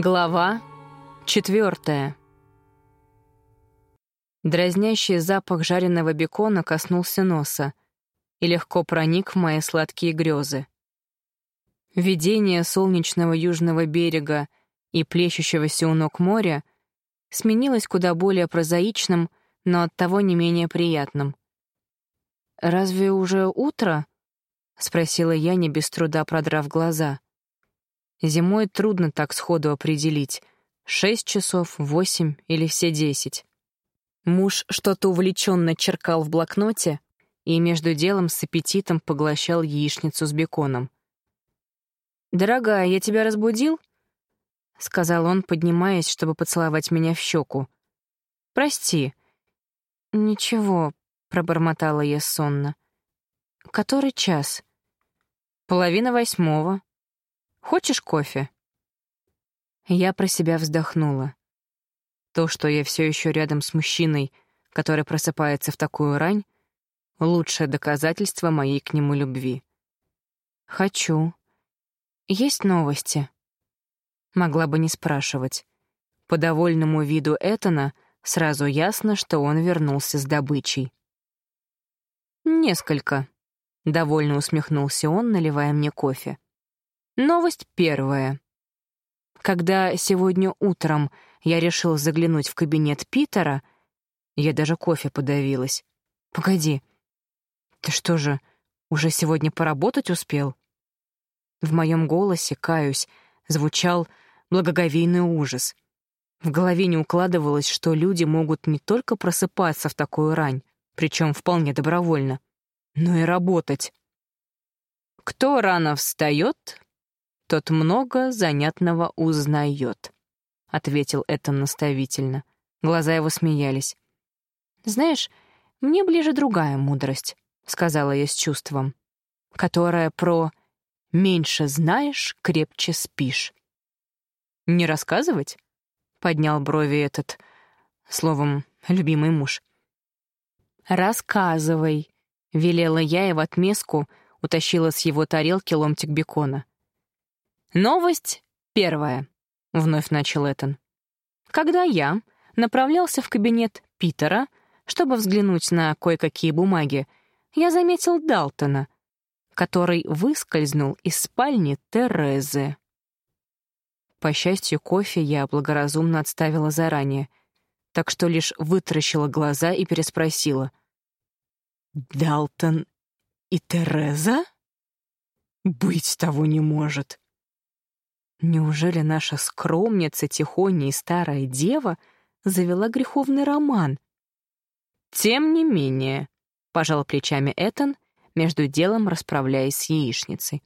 Глава четвертая. Дразнящий запах жареного бекона коснулся носа и легко проник в мои сладкие грезы. Видение солнечного южного берега и плещущегося у ног моря сменилось куда более прозаичным, но оттого не менее приятным. «Разве уже утро?» — спросила я, не без труда продрав глаза. Зимой трудно так сходу определить — шесть часов, восемь или все десять. Муж что-то увлеченно черкал в блокноте и между делом с аппетитом поглощал яичницу с беконом. «Дорогая, я тебя разбудил?» — сказал он, поднимаясь, чтобы поцеловать меня в щеку. «Прости». «Ничего», — пробормотала я сонно. «Который час?» «Половина восьмого», Хочешь кофе?» Я про себя вздохнула. То, что я все еще рядом с мужчиной, который просыпается в такую рань, лучшее доказательство моей к нему любви. «Хочу. Есть новости?» Могла бы не спрашивать. По довольному виду Этана сразу ясно, что он вернулся с добычей. «Несколько», — довольно усмехнулся он, наливая мне кофе. Новость первая. Когда сегодня утром я решил заглянуть в кабинет Питера, я даже кофе подавилась. «Погоди, ты что же, уже сегодня поработать успел?» В моем голосе, каюсь, звучал благоговейный ужас. В голове не укладывалось, что люди могут не только просыпаться в такую рань, причем вполне добровольно, но и работать. «Кто рано встает, тот много занятного узнает», — ответил это наставительно. Глаза его смеялись. «Знаешь, мне ближе другая мудрость», — сказала я с чувством, которая про «меньше знаешь, крепче спишь». «Не рассказывать?» — поднял брови этот, словом, любимый муж. «Рассказывай», — велела я и в отместку утащила с его тарелки ломтик бекона. «Новость первая», — вновь начал Этан. «Когда я направлялся в кабинет Питера, чтобы взглянуть на кое-какие бумаги, я заметил Далтона, который выскользнул из спальни Терезы. По счастью, кофе я благоразумно отставила заранее, так что лишь вытаращила глаза и переспросила. «Далтон и Тереза? Быть того не может!» Неужели наша скромница, тихоня и старая дева завела греховный роман? Тем не менее, пожал плечами Этан, между делом расправляясь с яичницей.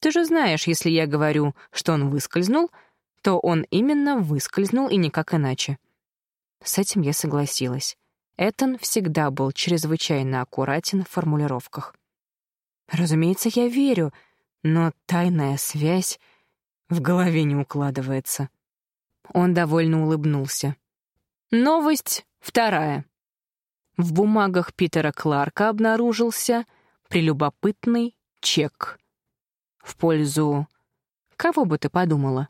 Ты же знаешь, если я говорю, что он выскользнул, то он именно выскользнул и никак иначе. С этим я согласилась. Этан всегда был чрезвычайно аккуратен в формулировках. Разумеется, я верю, но тайная связь в голове не укладывается. Он довольно улыбнулся. Новость вторая. В бумагах Питера Кларка обнаружился прелюбопытный чек. В пользу... Кого бы ты подумала?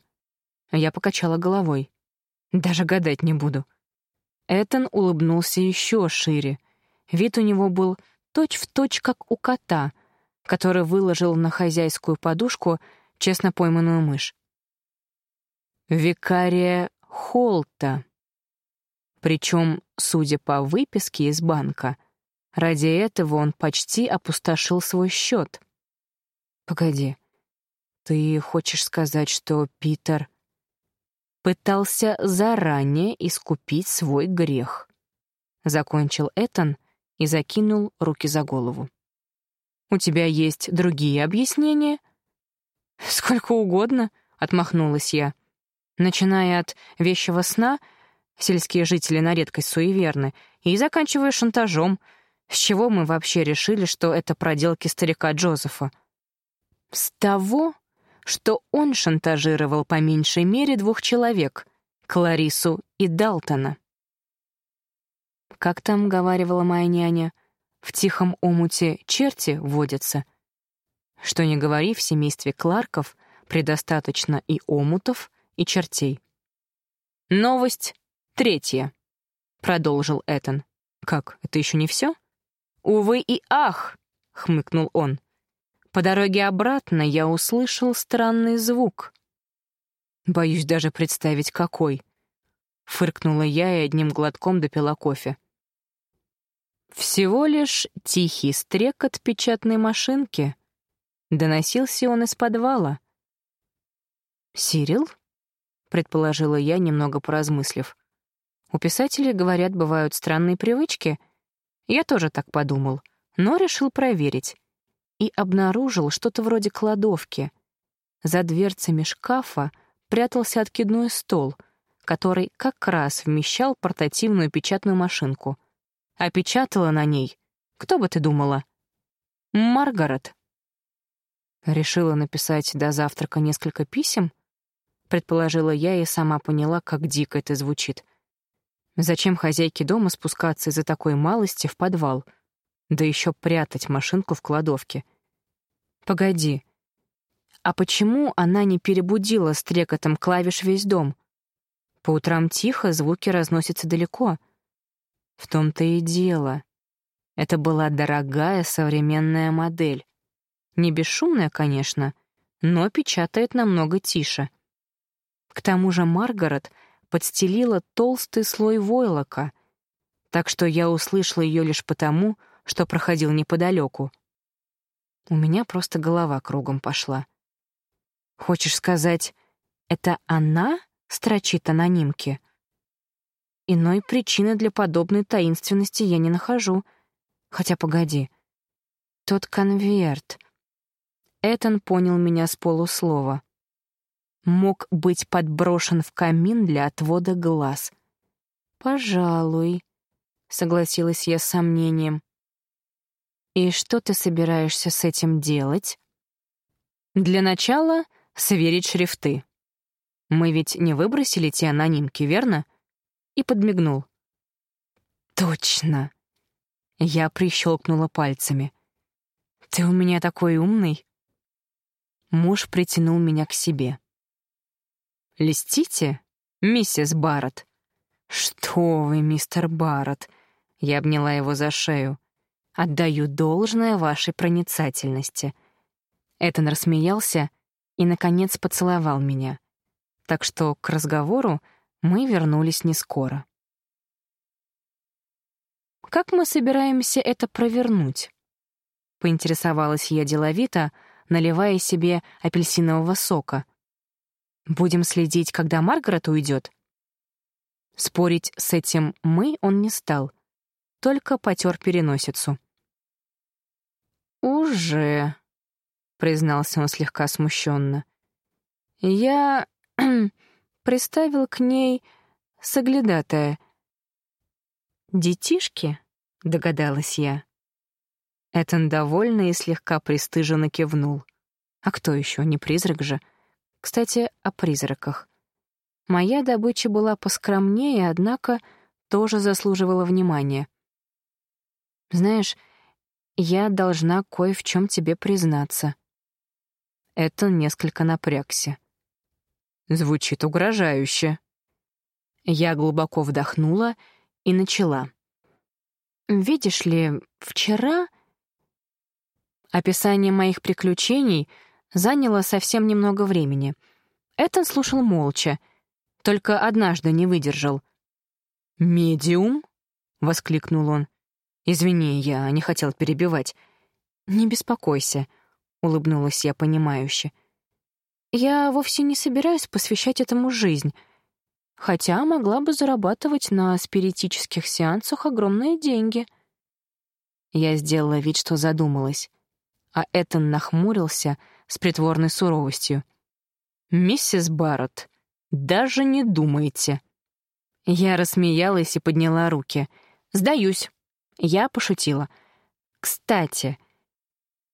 Я покачала головой. Даже гадать не буду. Этан улыбнулся еще шире. Вид у него был точь-в-точь, точь, как у кота, который выложил на хозяйскую подушку честно пойманную мышь. Викария Холта. Причем, судя по выписке из банка, ради этого он почти опустошил свой счет. Погоди, ты хочешь сказать, что Питер пытался заранее искупить свой грех? Закончил Этан и закинул руки за голову. «У тебя есть другие объяснения?» «Сколько угодно», — отмахнулась я. Начиная от вещего сна, сельские жители на редкость суеверны, и заканчивая шантажом, с чего мы вообще решили, что это проделки старика Джозефа? С того, что он шантажировал по меньшей мере двух человек — Кларису и Далтона. Как там говаривала моя няня, в тихом омуте черти водятся — что не говори, в семействе Кларков предостаточно и омутов, и чертей. «Новость третья», — продолжил Этан. «Как, это еще не все?» «Увы и ах!» — хмыкнул он. По дороге обратно я услышал странный звук. Боюсь даже представить, какой. Фыркнула я и одним глотком допила кофе. Всего лишь тихий стрекот печатной машинки. Доносился он из подвала. «Сирил?» — предположила я, немного поразмыслив. «У писателей, говорят, бывают странные привычки. Я тоже так подумал, но решил проверить. И обнаружил что-то вроде кладовки. За дверцами шкафа прятался откидной стол, который как раз вмещал портативную печатную машинку. А печатала на ней, кто бы ты думала? Маргарет. Решила написать до завтрака несколько писем? Предположила я и сама поняла, как дико это звучит. Зачем хозяйке дома спускаться из-за такой малости в подвал? Да еще прятать машинку в кладовке. Погоди, а почему она не перебудила стрекотом клавиш весь дом? По утрам тихо, звуки разносятся далеко. В том-то и дело. Это была дорогая современная модель. Не бесшумная, конечно, но печатает намного тише. К тому же Маргарет подстелила толстый слой войлока, так что я услышала ее лишь потому, что проходил неподалеку. У меня просто голова кругом пошла. Хочешь сказать, это она строчит анонимки? Иной причины для подобной таинственности я не нахожу. Хотя погоди. Тот конверт. Этон понял меня с полуслова. Мог быть подброшен в камин для отвода глаз. «Пожалуй», — согласилась я с сомнением. «И что ты собираешься с этим делать?» «Для начала сверить шрифты. Мы ведь не выбросили те анонимки, верно? И подмигнул. Точно. Я прищелкнула пальцами. Ты у меня такой умный. Муж притянул меня к себе. «Листите, миссис Барретт?» «Что вы, мистер Барретт?» Я обняла его за шею. «Отдаю должное вашей проницательности». Этон рассмеялся и, наконец, поцеловал меня. Так что к разговору мы вернулись не скоро. «Как мы собираемся это провернуть?» — поинтересовалась я деловито, наливая себе апельсинового сока. «Будем следить, когда Маргарет уйдет?» Спорить с этим «мы» он не стал, только потер переносицу. «Уже», признался он слегка смущенно. Я приставил к ней соглядатая. «Детишки?» — догадалась я. Этон довольно и слегка пристыженно кивнул. А кто еще, не призрак же? Кстати, о призраках. Моя добыча была поскромнее, однако тоже заслуживала внимания. Знаешь, я должна кое в чем тебе признаться. Это несколько напрягся. Звучит угрожающе. Я глубоко вдохнула и начала. «Видишь ли, вчера...» Описание моих приключений заняло совсем немного времени. Этон слушал молча, только однажды не выдержал. «Медиум?» — воскликнул он. «Извини, я не хотел перебивать. Не беспокойся», — улыбнулась я понимающе. «Я вовсе не собираюсь посвящать этому жизнь, хотя могла бы зарабатывать на спиритических сеансах огромные деньги». Я сделала вид, что задумалась, а Этан нахмурился с притворной суровостью. «Миссис Барретт, даже не думайте». Я рассмеялась и подняла руки. «Сдаюсь». Я пошутила. «Кстати,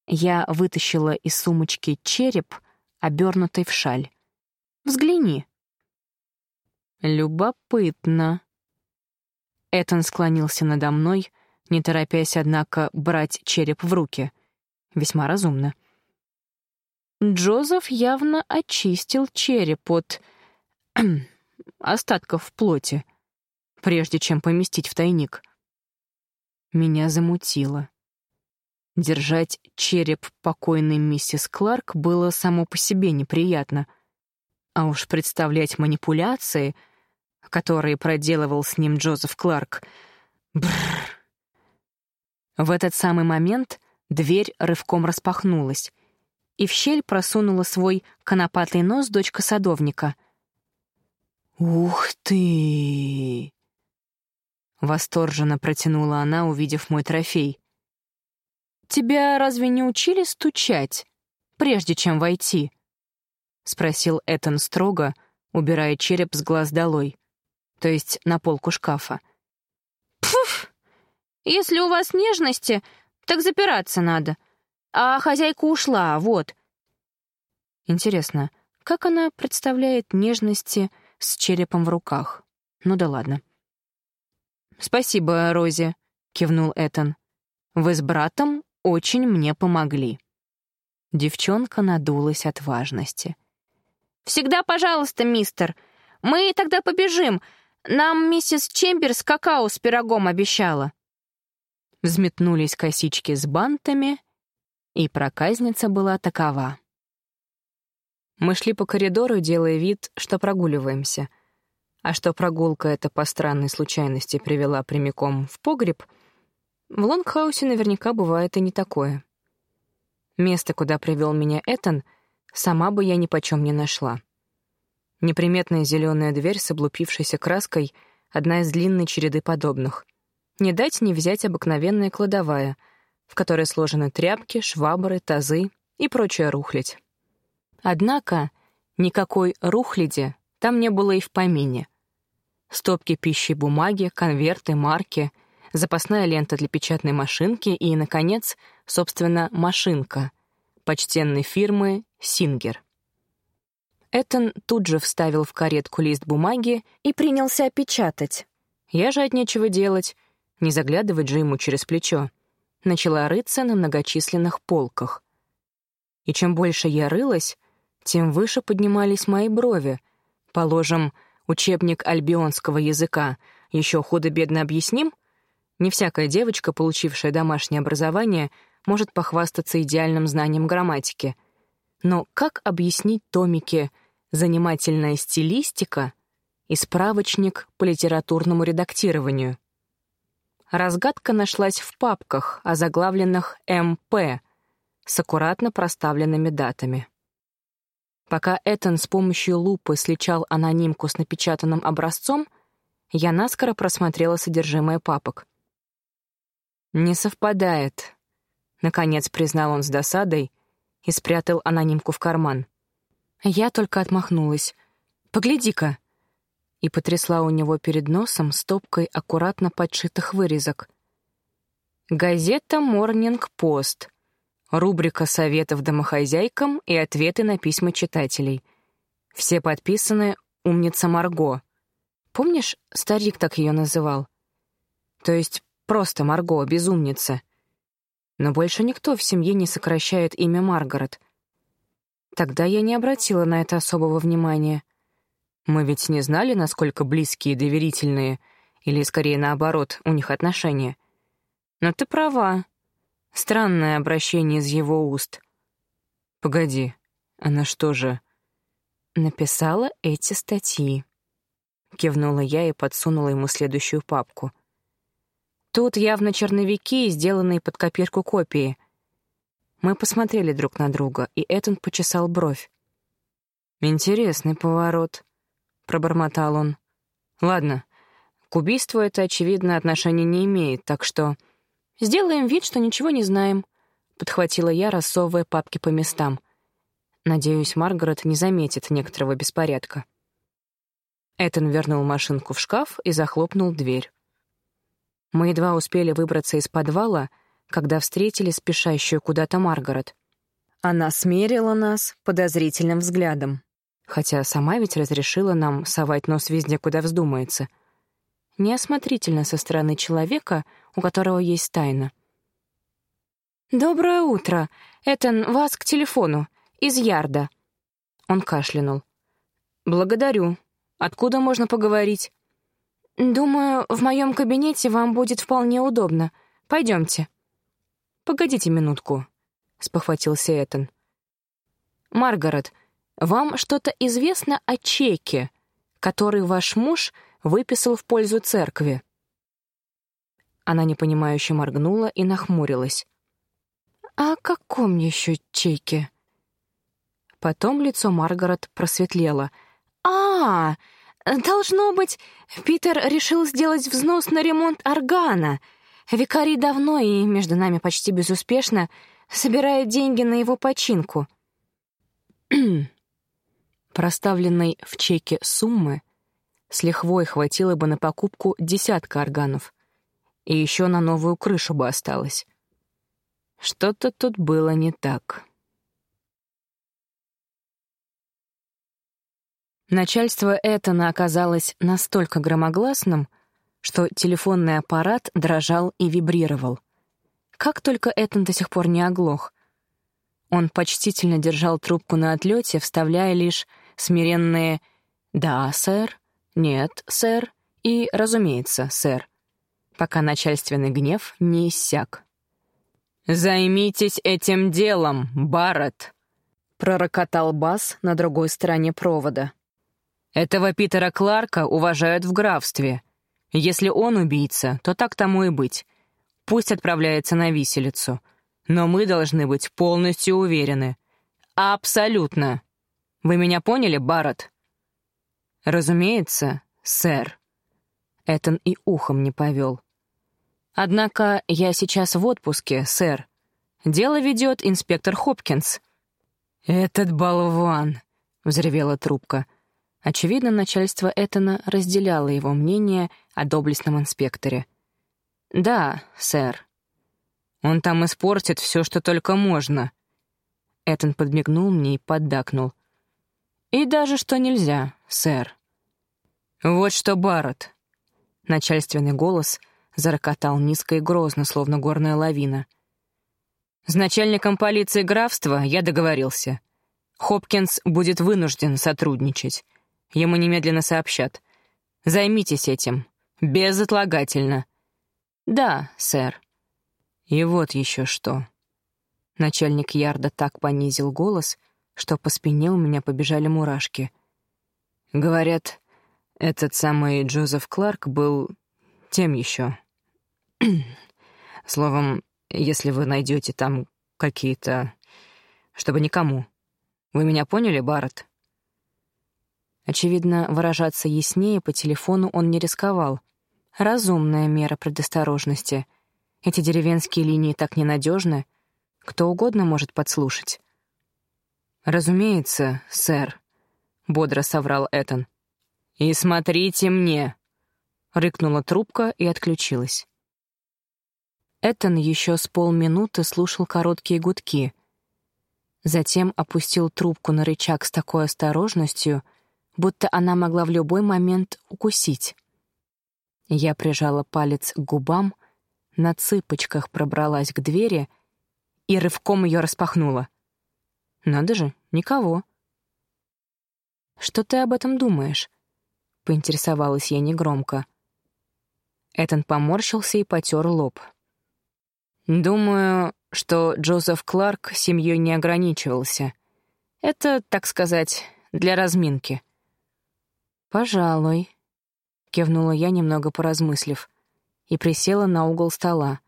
я вытащила из сумочки череп, обернутый в шаль. «Взгляни». «Любопытно». Этон склонился надо мной, не торопясь, однако, брать череп в руки. Весьма разумно. Джозеф явно очистил череп от... остатков плоти, прежде чем поместить в тайник. Меня замутило. Держать череп покойной миссис Кларк было само по себе неприятно. А уж представлять манипуляции, которые проделывал с ним Джозеф Кларк... Бррр. В этот самый момент дверь рывком распахнулась, и в щель просунула свой конопатый нос дочка садовника. «Ух ты!» Восторженно протянула она, увидев мой трофей. «Тебя разве не учили стучать, прежде чем войти?» — спросил Этан строго, убирая череп с глаз долой, то есть на полку шкафа. «Пф! Если у вас нежности, так запираться надо. А хозяйка ушла, вот». Интересно, как она представляет нежности с черепом в руках? Ну да ладно. «Спасибо, Рози», — кивнул Этан. «Вы с братом очень мне помогли». Девчонка надулась от важности. «Всегда пожалуйста, мистер. Мы тогда побежим. Нам миссис Чемберс какао с пирогом обещала». Взметнулись косички с бантами, и проказница была такова. Мы шли по коридору, делая вид, что прогуливаемся. А что прогулка эта по странной случайности привела прямиком в погреб, в Лонгхаусе наверняка бывает и не такое. Место, куда привел меня Этан, сама бы я ни почем не нашла. Неприметная зеленая дверь с облупившейся краской — одна из длинной череды подобных — не дать не взять обыкновенная кладовая, в которой сложены тряпки, швабры, тазы и прочая рухлядь. Однако никакой рухляди там не было и в помине. Стопки пищи и бумаги, конверты, марки, запасная лента для печатной машинки и, наконец, собственно, машинка почтенной фирмы «Сингер». Этон тут же вставил в каретку лист бумаги и принялся печатать. Я же от нечего делать не заглядывать же ему через плечо. Начала рыться на многочисленных полках. И чем больше я рылась, тем выше поднимались мои брови. Положим, учебник альбионского языка еще худо-бедно объясним? Не всякая девочка, получившая домашнее образование, может похвастаться идеальным знанием грамматики. Но как объяснить томики «Занимательная стилистика» и «Справочник по литературному редактированию»? Разгадка нашлась в папках, озаглавленных «МП», с аккуратно проставленными датами. Пока Этан с помощью лупы сличал анонимку с напечатанным образцом, я наскоро просмотрела содержимое папок. «Не совпадает», — наконец признал он с досадой и спрятал анонимку в карман. Я только отмахнулась. «Погляди-ка!» И потрясла у него перед носом стопкой аккуратно подшитых вырезок. Газета «Морнинг Пост», рубрика советов домохозяйкам и ответы на письма читателей. Все подписаны «Умница Марго». Помнишь, старик так ее называл? То есть просто Марго, безумница. Но больше никто в семье не сокращает имя Маргарет. Тогда я не обратила на это особого внимания — мы ведь не знали, насколько близкие и доверительные, или, скорее, наоборот, у них отношения. Но ты права. Странное обращение из его уст. Погоди, она что же... Написала эти статьи. Кивнула я и подсунула ему следующую папку. Тут явно черновики, сделанные под копирку копии. Мы посмотрели друг на друга, и Этон почесал бровь. Интересный поворот. — пробормотал он. «Ладно, к убийству это, очевидно, отношения не имеет, так что...» «Сделаем вид, что ничего не знаем», — подхватила я, рассовывая папки по местам. Надеюсь, Маргарет не заметит некоторого беспорядка. Этон вернул машинку в шкаф и захлопнул дверь. Мы едва успели выбраться из подвала, когда встретили спешащую куда-то Маргарет. Она смерила нас подозрительным взглядом хотя сама ведь разрешила нам совать нос везде, куда вздумается. Неосмотрительно со стороны человека, у которого есть тайна. «Доброе утро. Этан, вас к телефону. Из Ярда». Он кашлянул. «Благодарю. Откуда можно поговорить?» «Думаю, в моем кабинете вам будет вполне удобно. Пойдемте». «Погодите минутку», — спохватился Этан. «Маргарет, вам что-то известно о чеке, который ваш муж выписал в пользу церкви?» Она непонимающе моргнула и нахмурилась. «О каком еще чеке?» Потом лицо Маргарет просветлело. «А, должно быть, Питер решил сделать взнос на ремонт органа. Викарий давно и, между нами почти безуспешно, собирает деньги на его починку». Проставленной в чеке суммы с лихвой хватило бы на покупку десятка органов, и еще на новую крышу бы осталось. Что-то тут было не так. Начальство Этана оказалось настолько громогласным, что телефонный аппарат дрожал и вибрировал. Как только Этан до сих пор не оглох. Он почтительно держал трубку на отлете, вставляя лишь смиренные «Да, сэр», «Нет, сэр» и «Разумеется, сэр», пока начальственный гнев не иссяк. «Займитесь этим делом, Барретт!» — пророкотал бас на другой стороне провода. «Этого Питера Кларка уважают в графстве. Если он убийца, то так тому и быть. Пусть отправляется на виселицу. Но мы должны быть полностью уверены. Абсолютно. Вы меня поняли, Барретт?» «Разумеется, сэр». Этон и ухом не повел. Однако я сейчас в отпуске, сэр. Дело ведет инспектор Хопкинс». «Этот болван!» — взревела трубка. Очевидно, начальство Этона разделяло его мнение о доблестном инспекторе. «Да, сэр. Он там испортит все, что только можно». Этон подмигнул мне и поддакнул. «И даже что нельзя, сэр». «Вот что, Барретт!» Начальственный голос — зарокотал низко и грозно, словно горная лавина. «С начальником полиции графства я договорился. Хопкинс будет вынужден сотрудничать. Ему немедленно сообщат. Займитесь этим. Безотлагательно». «Да, сэр». «И вот еще что». Начальник Ярда так понизил голос, что по спине у меня побежали мурашки. Говорят, этот самый Джозеф Кларк был тем еще Словом, если вы найдете там какие-то... Чтобы никому. Вы меня поняли, Барретт? Очевидно, выражаться яснее по телефону он не рисковал. Разумная мера предосторожности. Эти деревенские линии так ненадежны. Кто угодно может подслушать. «Разумеется, сэр», — бодро соврал Этан. «И смотрите мне!» — рыкнула трубка и отключилась. Этан еще с полминуты слушал короткие гудки. Затем опустил трубку на рычаг с такой осторожностью, будто она могла в любой момент укусить. Я прижала палец к губам, на цыпочках пробралась к двери и рывком ее распахнула. Надо же, никого. «Что ты об этом думаешь?» — поинтересовалась я негромко. Этан поморщился и потер лоб. Думаю, что Джозеф Кларк семьей не ограничивался. Это, так сказать, для разминки. «Пожалуй», — кивнула я, немного поразмыслив, и присела на угол стола.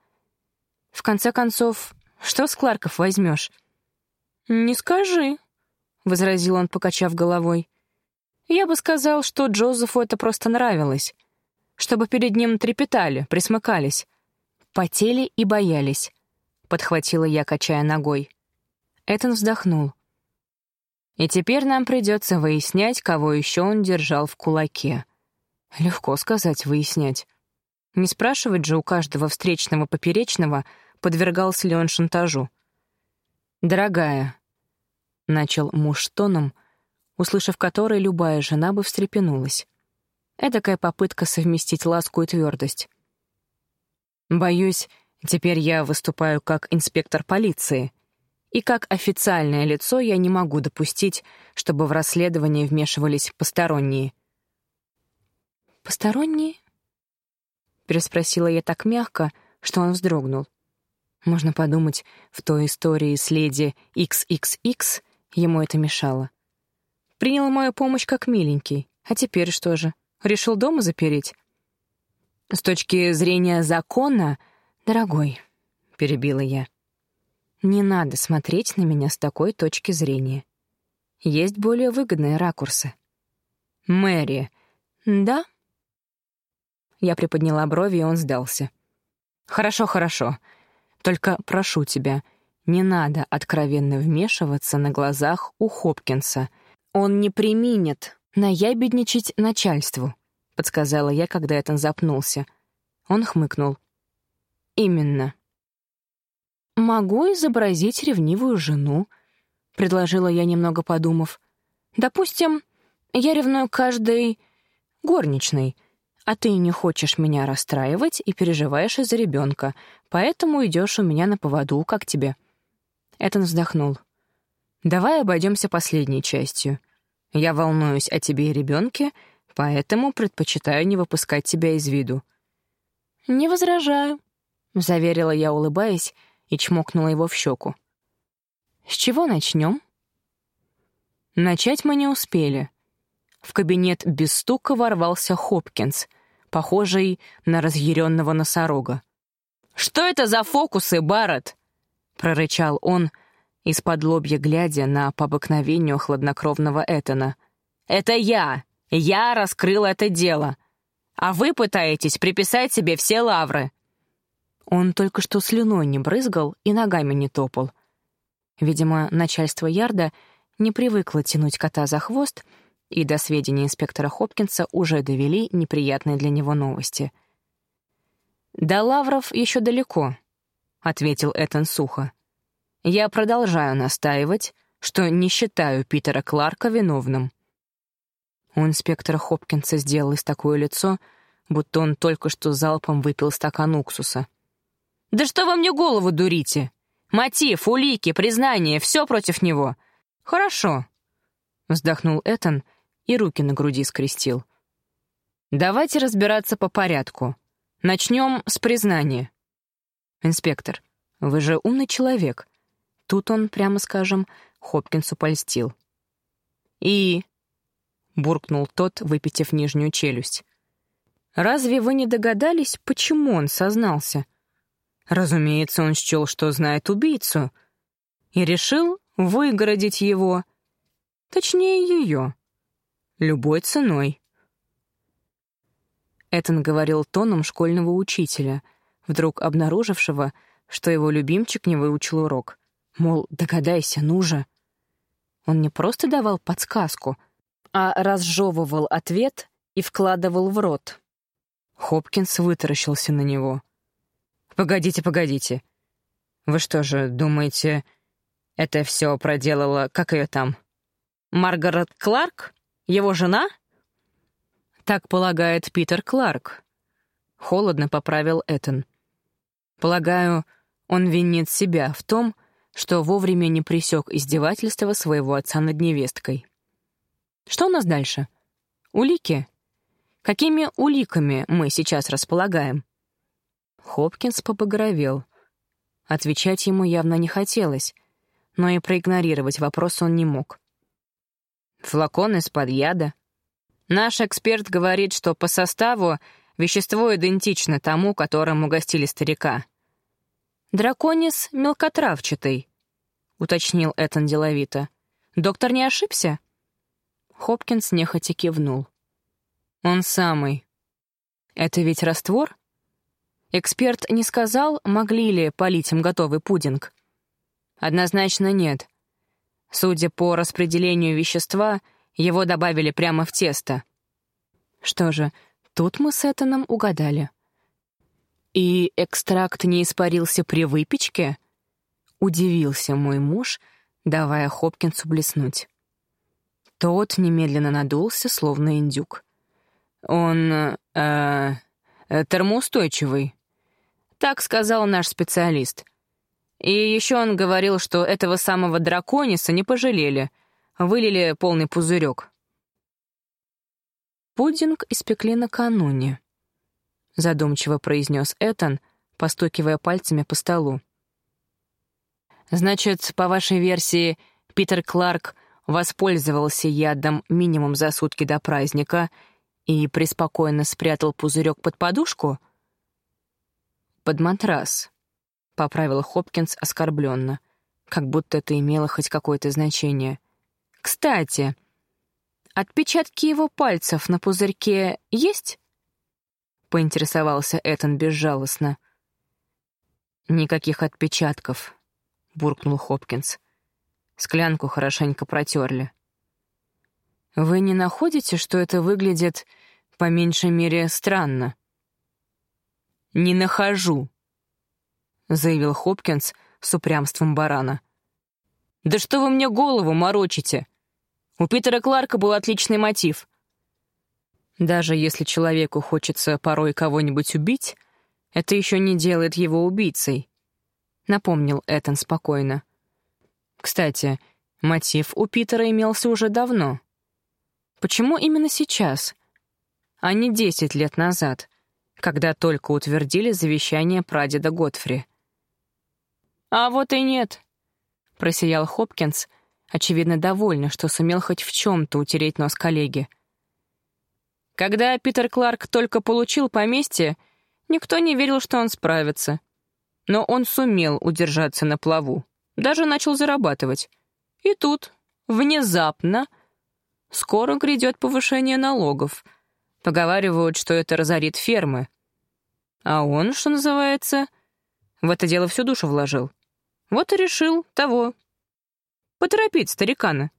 «В конце концов, что с Кларков возьмешь?» «Не скажи», — возразил он, покачав головой. «Я бы сказал, что Джозефу это просто нравилось, чтобы перед ним трепетали, присмыкались, потели и боялись», — подхватила я, качая ногой. Этон вздохнул. «И теперь нам придется выяснять, кого еще он держал в кулаке. Легко сказать «выяснять». Не спрашивать же у каждого встречного поперечного, подвергался ли он шантажу. «Дорогая», — начал муж тоном, услышав который, любая жена бы встрепенулась. Эдакая попытка совместить ласку и твердость. Боюсь, теперь я выступаю как инспектор полиции, и как официальное лицо я не могу допустить, чтобы в расследование вмешивались посторонние. посторонние?» Переспросила я так мягко, что он вздрогнул. Можно подумать, в той истории с леди XXX ему это мешало. Принял мою помощь как миленький. А теперь что же? Решил дома запереть? С точки зрения закона, дорогой, — перебила я, — не надо смотреть на меня с такой точки зрения. Есть более выгодные ракурсы. Мэри. Да? Я приподняла брови, и он сдался. Хорошо, хорошо. Только прошу тебя, не надо откровенно вмешиваться на глазах у Хопкинса. Он не применит наябедничать начальству, подсказала я, когда Этан запнулся. Он хмыкнул. Именно. Могу изобразить ревнивую жену, предложила я, немного подумав. Допустим, я ревную каждой горничной — а ты не хочешь меня расстраивать и переживаешь из-за ребенка, поэтому идешь у меня на поводу, как тебе». Этон вздохнул. «Давай обойдемся последней частью. Я волнуюсь о тебе и ребенке, поэтому предпочитаю не выпускать тебя из виду». «Не возражаю», — заверила я, улыбаясь, и чмокнула его в щеку. «С чего начнем?» Начать мы не успели. В кабинет без стука ворвался Хопкинс, похожий на разъяренного носорога. «Что это за фокусы, Барретт?» — прорычал он, из-под лобья глядя на по обыкновению хладнокровного Этана. «Это я! Я раскрыл это дело! А вы пытаетесь приписать себе все лавры!» Он только что слюной не брызгал и ногами не топал. Видимо, начальство Ярда не привыкло тянуть кота за хвост — и до сведения инспектора Хопкинса уже довели неприятные для него новости. «До лавров еще далеко», — ответил Этан сухо. «Я продолжаю настаивать, что не считаю Питера Кларка виновным». У инспектора Хопкинса сделалось такое лицо, будто он только что залпом выпил стакан уксуса. «Да что вы мне голову дурите? Мотив, улики, признание — все против него. Хорошо», — вздохнул Этан, — и руки на груди скрестил. «Давайте разбираться по порядку. Начнем с признания. Инспектор, вы же умный человек». Тут он, прямо скажем, Хопкинсу польстил. «И...» — буркнул тот, выпитив нижнюю челюсть. «Разве вы не догадались, почему он сознался?» Разумеется, он счел, что знает убийцу, и решил выгородить его, точнее, ее любой ценой. Этон говорил тоном школьного учителя, вдруг обнаружившего, что его любимчик не выучил урок. Мол, догадайся, ну же. Он не просто давал подсказку, а разжевывал ответ и вкладывал в рот. Хопкинс вытаращился на него. «Погодите, погодите. Вы что же, думаете, это все проделала, как ее там, Маргарет Кларк?» Его жена? Так полагает Питер Кларк. Холодно поправил Этон. Полагаю, он винит себя в том, что вовремя не пресек издевательства своего отца над невесткой. Что у нас дальше? Улики? Какими уликами мы сейчас располагаем? Хопкинс побагровел. Отвечать ему явно не хотелось, но и проигнорировать вопрос он не мог. Флакон из-под яда. Наш эксперт говорит, что по составу вещество идентично тому, которым угостили старика. «Драконис мелкотравчатый», — уточнил Этан деловито. «Доктор не ошибся?» Хопкинс нехотя кивнул. «Он самый. Это ведь раствор?» Эксперт не сказал, могли ли полить им готовый пудинг. «Однозначно нет», Судя по распределению вещества, его добавили прямо в тесто. Что же, тут мы с Этаном угадали. «И экстракт не испарился при выпечке?» — удивился мой муж, давая Хопкинсу блеснуть. Тот немедленно надулся, словно индюк. «Он... э, э термоустойчивый», — так сказал наш специалист — и еще он говорил, что этого самого дракониса не пожалели, вылили полный пузырек. Пудинг испекли накануне», — задумчиво произнес Этан, постукивая пальцами по столу. «Значит, по вашей версии, Питер Кларк воспользовался ядом минимум за сутки до праздника и преспокойно спрятал пузырек под подушку?» «Под матрас», — поправил Хопкинс оскорбленно, как будто это имело хоть какое-то значение. «Кстати, отпечатки его пальцев на пузырьке есть?» — поинтересовался Этан безжалостно. «Никаких отпечатков», — буркнул Хопкинс. Склянку хорошенько протерли. «Вы не находите, что это выглядит, по меньшей мере, странно?» «Не нахожу», — заявил Хопкинс с упрямством барана. «Да что вы мне голову морочите? У Питера Кларка был отличный мотив. Даже если человеку хочется порой кого-нибудь убить, это еще не делает его убийцей», — напомнил Этан спокойно. «Кстати, мотив у Питера имелся уже давно. Почему именно сейчас, а не десять лет назад?» когда только утвердили завещание прадеда Готфри. «А вот и нет», — просиял Хопкинс, очевидно довольный, что сумел хоть в чем-то утереть нос коллеги. Когда Питер Кларк только получил поместье, никто не верил, что он справится. Но он сумел удержаться на плаву, даже начал зарабатывать. И тут, внезапно, скоро грядет повышение налогов — Поговаривают, что это разорит фермы. А он, что называется, в это дело всю душу вложил. Вот и решил того. Поторопить старикана.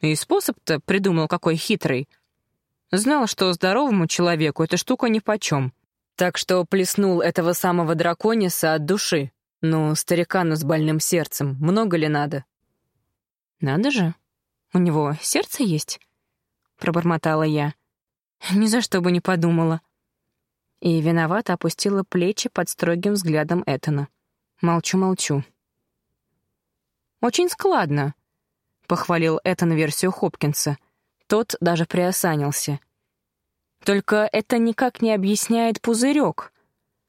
И способ-то придумал какой хитрый. Знал, что здоровому человеку эта штука нипочем. Так что плеснул этого самого дракониса от души. Ну, старикану с больным сердцем, много ли надо? «Надо же, у него сердце есть», — пробормотала я. Ни за что бы не подумала. И виновато опустила плечи под строгим взглядом Этана. Молчу-молчу. «Очень складно», — похвалил Этан версию Хопкинса. Тот даже приосанился. «Только это никак не объясняет пузырек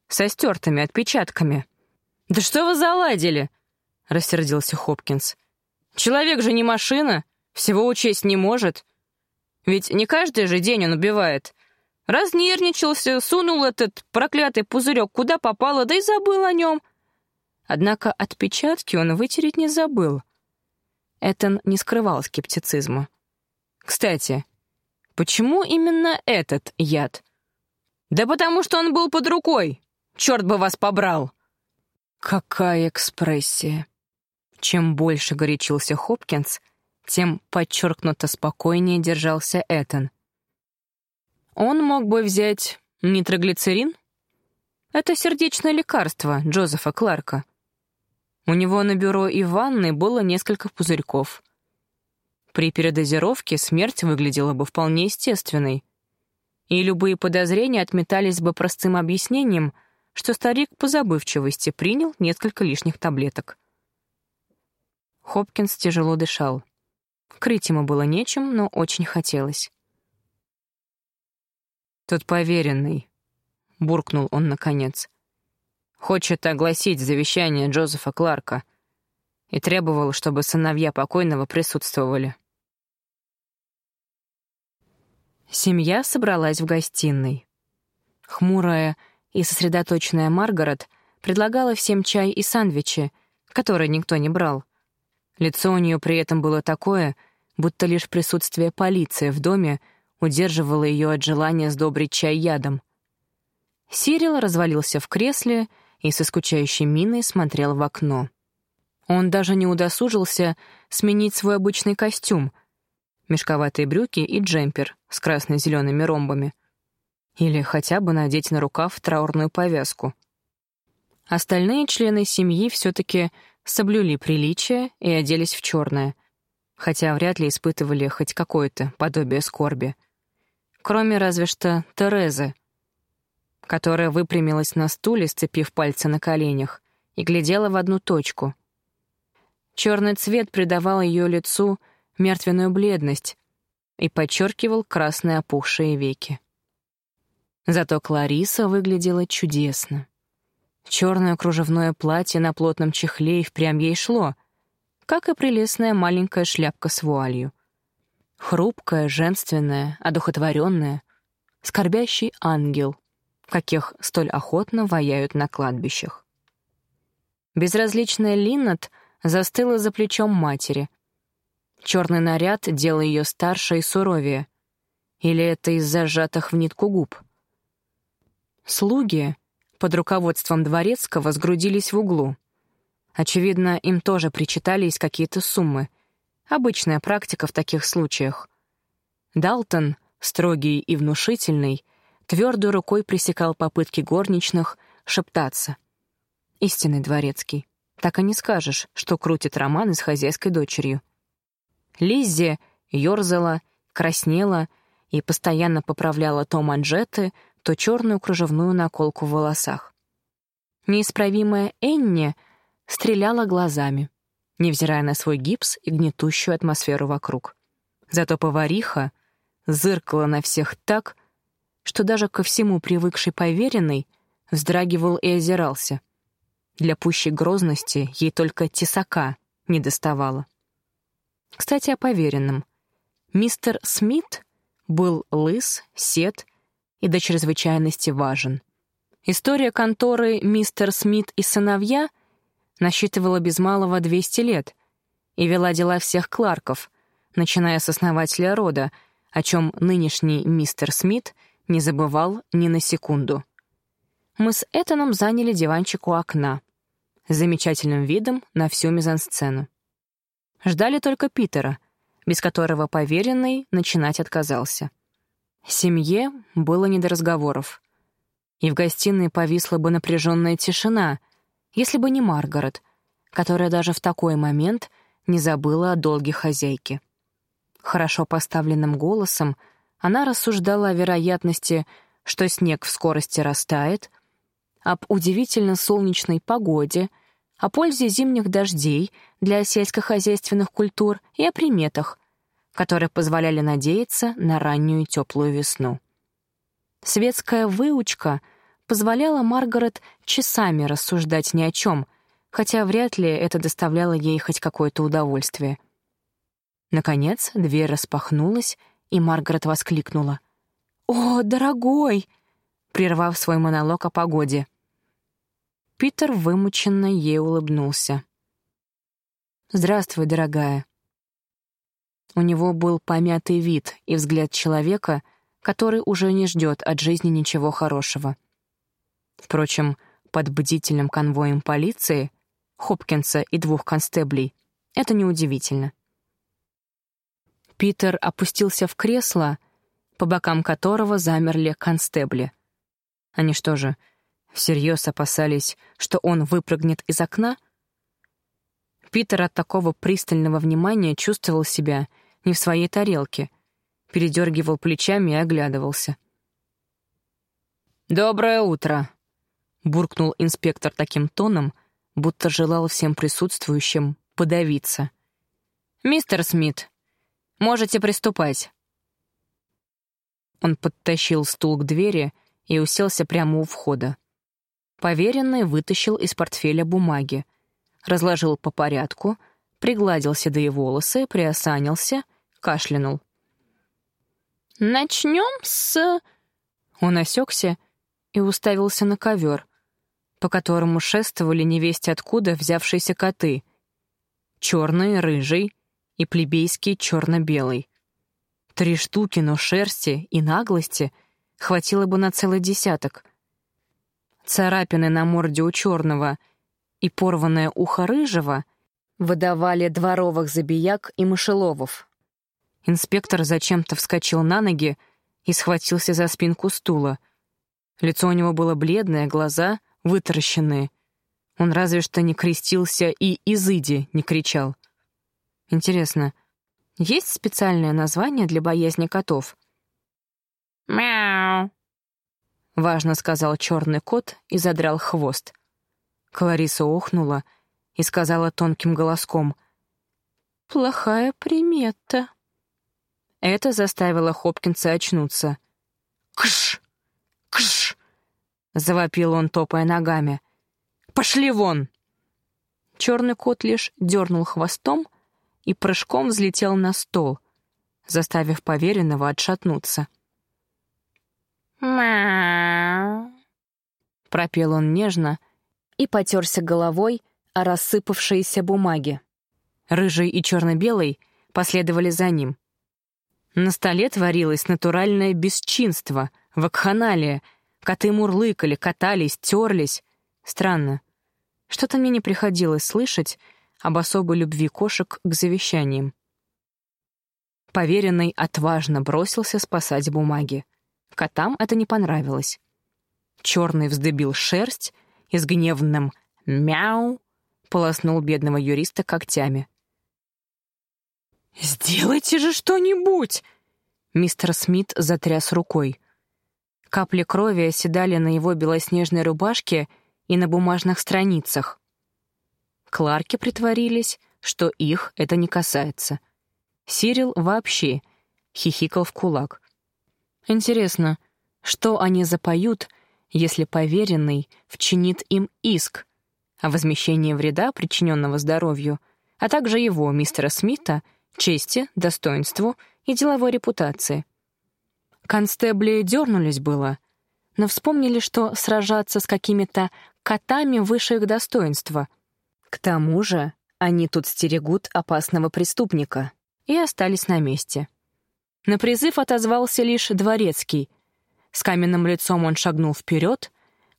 со стертыми отпечатками». «Да что вы заладили?» — рассердился Хопкинс. «Человек же не машина, всего учесть не может. Ведь не каждый же день он убивает. Разнервничался, сунул этот проклятый пузырек куда попало, да и забыл о нем. Однако отпечатки он вытереть не забыл. Этон не скрывал скептицизма. Кстати, почему именно этот яд? Да потому что он был под рукой. Черт бы вас побрал. Какая экспрессия. Чем больше горячился Хопкинс, тем подчеркнуто спокойнее держался Этан. Он мог бы взять нитроглицерин? Это сердечное лекарство Джозефа Кларка. У него на бюро и ванной было несколько пузырьков. При передозировке смерть выглядела бы вполне естественной. И любые подозрения отметались бы простым объяснением, что старик по забывчивости принял несколько лишних таблеток. Хопкинс тяжело дышал. Крыть ему было нечем, но очень хотелось. «Тут поверенный», — буркнул он наконец. «Хочет огласить завещание Джозефа Кларка и требовал, чтобы сыновья покойного присутствовали». Семья собралась в гостиной. Хмурая и сосредоточенная Маргарет предлагала всем чай и сандвичи, которые никто не брал. Лицо у нее при этом было такое — будто лишь присутствие полиции в доме удерживало ее от желания сдобрить чай ядом. Сирил развалился в кресле и со скучающей миной смотрел в окно. Он даже не удосужился сменить свой обычный костюм — мешковатые брюки и джемпер с красно-зелеными ромбами. Или хотя бы надеть на рукав траурную повязку. Остальные члены семьи все-таки соблюли приличие и оделись в черное — хотя вряд ли испытывали хоть какое-то подобие скорби. Кроме разве что Терезы, которая выпрямилась на стуле, сцепив пальцы на коленях, и глядела в одну точку. Черный цвет придавал ее лицу мертвенную бледность, и подчеркивал красные опухшие веки. Зато Клариса выглядела чудесно. Черное кружевное платье на плотном чехле и впрямь ей шло, как и прелестная маленькая шляпка с вуалью. Хрупкая, женственная, одухотворенная, скорбящий ангел, каких столь охотно ваяют на кладбищах. Безразличная Линнет застыла за плечом матери. Черный наряд делал ее старше и суровее. Или это из-за сжатых в нитку губ? Слуги под руководством дворецкого сгрудились в углу. Очевидно, им тоже причитались какие-то суммы. Обычная практика в таких случаях. Далтон, строгий и внушительный, твердой рукой пресекал попытки горничных шептаться. Истинный дворецкий. Так и не скажешь, что крутит романы с хозяйской дочерью. Лиззи ёрзала, краснела и постоянно поправляла то манжеты, то черную кружевную наколку в волосах. Неисправимая Энни стреляла глазами, невзирая на свой гипс и гнетущую атмосферу вокруг. Зато повариха зыркала на всех так, что даже ко всему привыкший поверенный вздрагивал и озирался. Для пущей грозности ей только тесака не доставало. Кстати, о поверенном. Мистер Смит был лыс, сед и до чрезвычайности важен. История конторы «Мистер Смит и сыновья» насчитывала без малого 200 лет и вела дела всех Кларков, начиная с основателя рода, о чем нынешний мистер Смит не забывал ни на секунду. Мы с Этаном заняли диванчик у окна, с замечательным видом на всю мизансцену. Ждали только Питера, без которого поверенный начинать отказался. Семье было не до разговоров. И в гостиной повисла бы напряженная тишина, если бы не Маргарет, которая даже в такой момент не забыла о долге хозяйки. Хорошо поставленным голосом она рассуждала о вероятности, что снег в скорости растает, об удивительно солнечной погоде, о пользе зимних дождей для сельскохозяйственных культур и о приметах, которые позволяли надеяться на раннюю теплую весну. Светская выучка позволяла Маргарет часами рассуждать ни о чем, хотя вряд ли это доставляло ей хоть какое-то удовольствие. Наконец дверь распахнулась, и Маргарет воскликнула. «О, дорогой!» прервав свой монолог о погоде. Питер вымученно ей улыбнулся. «Здравствуй, дорогая. У него был помятый вид и взгляд человека, который уже не ждет от жизни ничего хорошего. Впрочем, под бдительным конвоем полиции, Хопкинса и двух констеблей, это неудивительно. Питер опустился в кресло, по бокам которого замерли констебли. Они что же, всерьез опасались, что он выпрыгнет из окна — Питер от такого пристального внимания чувствовал себя не в своей тарелке, передергивал плечами и оглядывался. «Доброе утро!» — буркнул инспектор таким тоном, будто желал всем присутствующим подавиться. «Мистер Смит, можете приступать». Он подтащил стул к двери и уселся прямо у входа. Поверенный вытащил из портфеля бумаги — разложил по порядку, пригладил седые волосы, приосанился, кашлянул. «Начнем с...» Он осекся и уставился на ковер, по которому шествовали невесть откуда взявшиеся коты. Черный, рыжий и плебейский черно-белый. Три штуки, но шерсти и наглости хватило бы на целый десяток. Царапины на морде у черного — и порванное ухо рыжего выдавали дворовых забияк и мышеловов. Инспектор зачем-то вскочил на ноги и схватился за спинку стула. Лицо у него было бледное, глаза вытаращенные. Он разве что не крестился и «изыди» не кричал. Интересно, есть специальное название для боязни котов? «Мяу», — важно сказал черный кот и задрал хвост. Клариса охнула и сказала тонким голоском. «Плохая примета». Это заставило Хопкинса очнуться. «Кш! Кш!» — завопил он, топая ногами. «Пошли вон!» Черный кот лишь дернул хвостом и прыжком взлетел на стол, заставив поверенного отшатнуться. «Мяу!» — пропел он нежно и потерся головой о рассыпавшиеся бумаги. Рыжий и черно-белый последовали за ним. На столе творилось натуральное бесчинство, вакханалия. Коты мурлыкали, катались, терлись. Странно. Что-то мне не приходилось слышать об особой любви кошек к завещаниям. Поверенный отважно бросился спасать бумаги. Котам это не понравилось. Черный вздыбил шерсть и с гневным «мяу» полоснул бедного юриста когтями. «Сделайте же что-нибудь!» Мистер Смит затряс рукой. Капли крови оседали на его белоснежной рубашке и на бумажных страницах. Кларки притворились, что их это не касается. Сирил вообще хихикал в кулак. Интересно, что они запоют, если поверенный вчинит им иск о возмещении вреда, причиненного здоровью, а также его, мистера Смита, чести, достоинству и деловой репутации. Констебли дернулись было, но вспомнили, что сражаться с какими-то котами выше их достоинства. К тому же они тут стерегут опасного преступника и остались на месте. На призыв отозвался лишь дворецкий. С каменным лицом он шагнул вперед,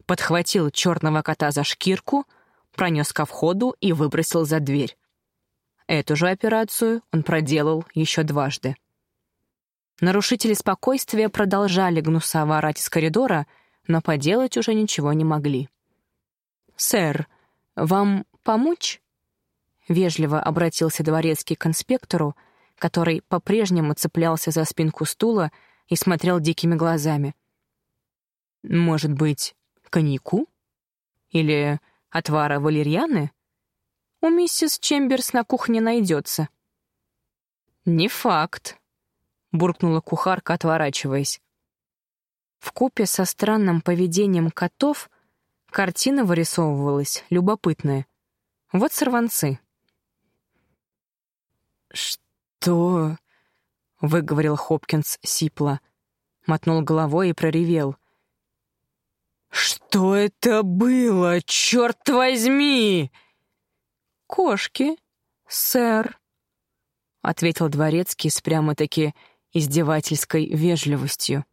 подхватил черного кота за шкирку, пронес ко входу и выбросил за дверь. Эту же операцию он проделал еще дважды. Нарушители спокойствия продолжали гнусаво орать из коридора, но поделать уже ничего не могли. «Сэр, вам помочь?» Вежливо обратился дворецкий к инспектору, который по-прежнему цеплялся за спинку стула и смотрел дикими глазами. «Может быть, коньяку? Или отвара валерьяны?» у миссис Чемберс на кухне найдется». «Не факт», — буркнула кухарка, отворачиваясь. В купе со странным поведением котов картина вырисовывалась любопытная. Вот сорванцы. «Что?» — выговорил Хопкинс сипло, мотнул головой и проревел. «Что это было, черт возьми?» «Кошки, сэр», — ответил дворецкий с прямо-таки издевательской вежливостью.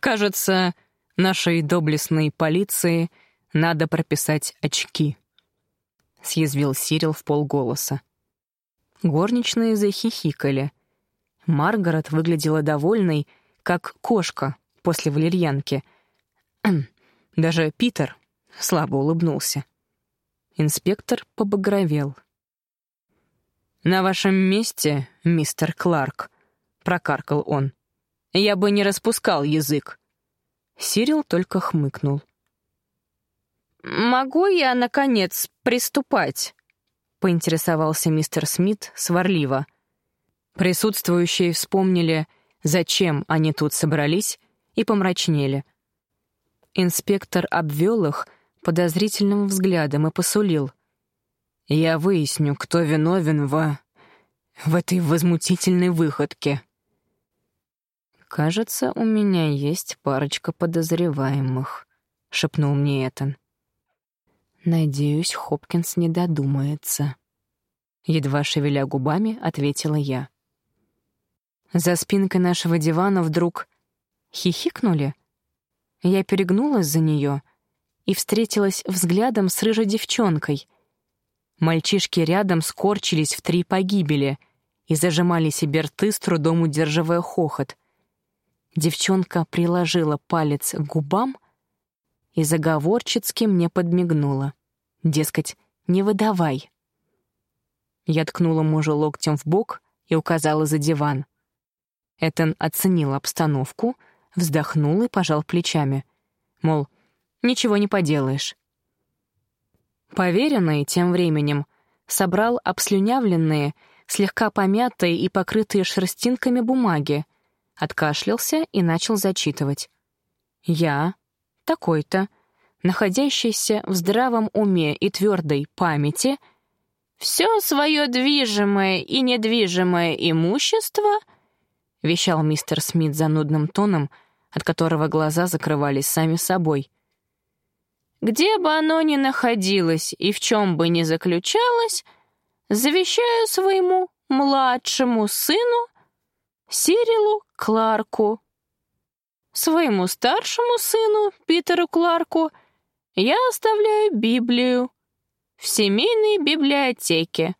«Кажется, нашей доблестной полиции надо прописать очки», — съязвил Сирил в полголоса. Горничные захихикали. Маргарет выглядела довольной, как кошка после валерьянки. Даже Питер слабо улыбнулся. Инспектор побагровел. «На вашем месте, мистер Кларк», — прокаркал он, — «я бы не распускал язык». Сирил только хмыкнул. «Могу я, наконец, приступать?» — поинтересовался мистер Смит сварливо. Присутствующие вспомнили, зачем они тут собрались, и помрачнели. Инспектор обвел их, подозрительным взглядом и посулил. «Я выясню, кто виновен в... в этой возмутительной выходке». «Кажется, у меня есть парочка подозреваемых», — шепнул мне Этан. «Надеюсь, Хопкинс не додумается». Едва шевеля губами, ответила я. За спинкой нашего дивана вдруг хихикнули. Я перегнулась за нее — и встретилась взглядом с рыжей девчонкой. Мальчишки рядом скорчились в три погибели и зажимали себе рты, с трудом удерживая хохот. Девчонка приложила палец к губам и заговорчески мне подмигнула. Дескать, не выдавай. Я ткнула мужа локтем в бок и указала за диван. Этан оценил обстановку, вздохнул и пожал плечами. Мол, ничего не поделаешь. Поверенный тем временем собрал обслюнявленные, слегка помятой и покрытые шерстинками бумаги, откашлялся и начал зачитывать. «Я, такой-то, находящийся в здравом уме и твердой памяти, все свое движимое и недвижимое имущество — вещал мистер Смит занудным тоном, от которого глаза закрывались сами собой. «Где бы оно ни находилось и в чем бы ни заключалось, завещаю своему младшему сыну Сирилу Кларку. Своему старшему сыну, Питеру Кларку, я оставляю Библию в семейной библиотеке.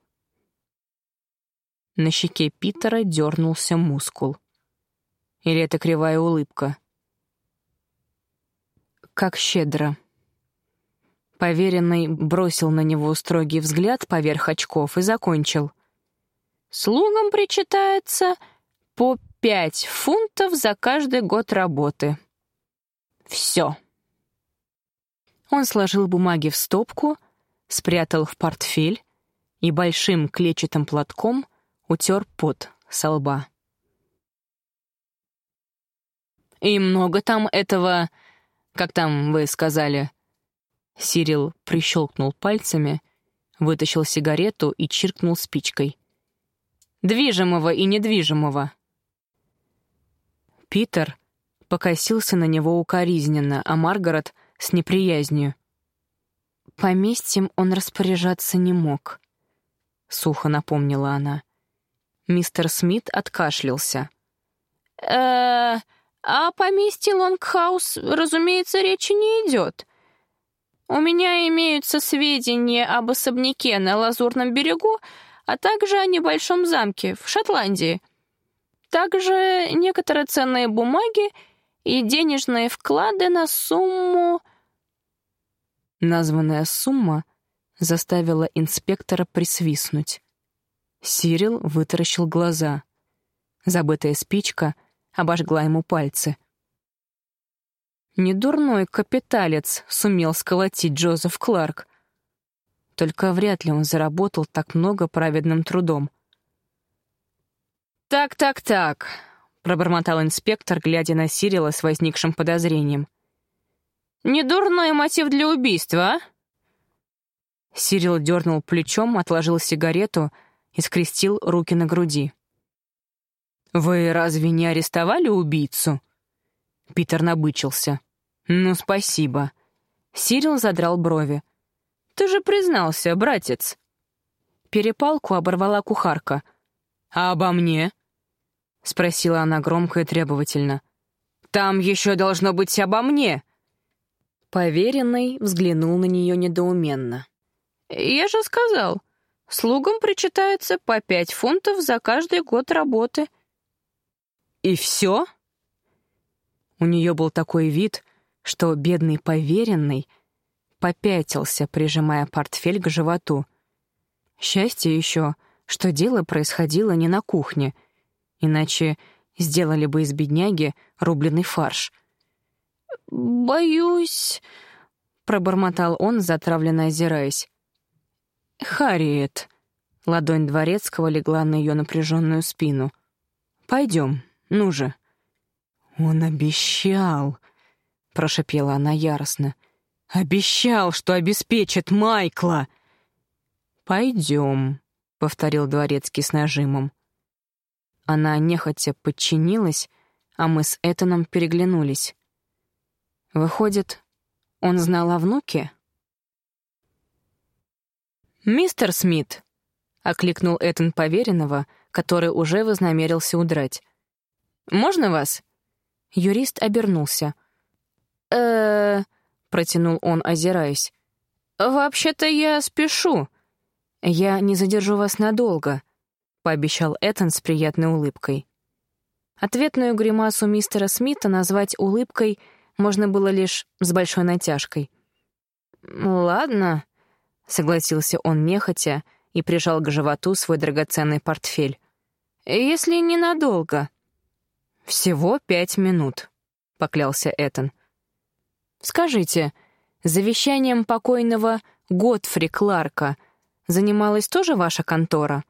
На щеке Питера дернулся мускул. Или это кривая улыбка? Как щедро. Поверенный бросил на него строгий взгляд поверх очков и закончил. «Слугам причитается по пять фунтов за каждый год работы. Все». Он сложил бумаги в стопку, спрятал в портфель и большим клетчатым платком утер пот со лба. «И много там этого... Как там вы сказали?» Сирил прищелкнул пальцами, вытащил сигарету и чиркнул спичкой. «Движимого и недвижимого». Питер покосился на него укоризненно, а Маргарет — с неприязнью. «Поместьем он распоряжаться не мог», — сухо напомнила она. Мистер Смит откашлялся. э а поместье Лонгхаус, разумеется, речи не идет. У меня имеются сведения об особняке на Лазурном берегу, а также о небольшом замке в Шотландии. Также некоторые ценные бумаги и денежные вклады на сумму... Названная сумма заставила инспектора присвистнуть. Сирил вытаращил глаза. Забытая спичка обожгла ему пальцы. Недурной капиталец сумел сколотить Джозеф Кларк. Только вряд ли он заработал так много праведным трудом. «Так-так-так», — пробормотал инспектор, глядя на Сирила с возникшим подозрением. «Недурной мотив для убийства, а?» Сирил дернул плечом, отложил сигарету — и скрестил руки на груди. «Вы разве не арестовали убийцу?» Питер набычился. «Ну, спасибо». Сирил задрал брови. «Ты же признался, братец». Перепалку оборвала кухарка. «А обо мне?» — спросила она громко и требовательно. «Там еще должно быть обо мне!» Поверенный взглянул на нее недоуменно. «Я же сказал, Слугам причитается по пять фунтов за каждый год работы. И все? У нее был такой вид, что бедный поверенный попятился, прижимая портфель к животу. Счастье еще, что дело происходило не на кухне, иначе сделали бы из бедняги рубленый фарш. «Боюсь...» — пробормотал он, затравленно озираясь. «Харриет!» — ладонь дворецкого легла на ее напряженную спину. «Пойдем, ну же!» «Он обещал!» — прошепела она яростно. «Обещал, что обеспечит Майкла!» «Пойдем», — повторил дворецкий с нажимом. Она нехотя подчинилась, а мы с Этаном переглянулись. Выходит, он знал о внуке? «Мистер Смит!» — окликнул Этан поверенного, который уже вознамерился удрать. «Можно вас?» Юрист обернулся. э протянул он, озираясь. «Вообще-то я спешу. Я не задержу вас надолго», — пообещал Этан с приятной улыбкой. Ответную гримасу мистера Смита назвать улыбкой можно было лишь с большой натяжкой. «Ладно», — согласился он нехотя и прижал к животу свой драгоценный портфель. «Если ненадолго». «Всего пять минут», — поклялся Этан. «Скажите, завещанием покойного Готфри Кларка занималась тоже ваша контора?»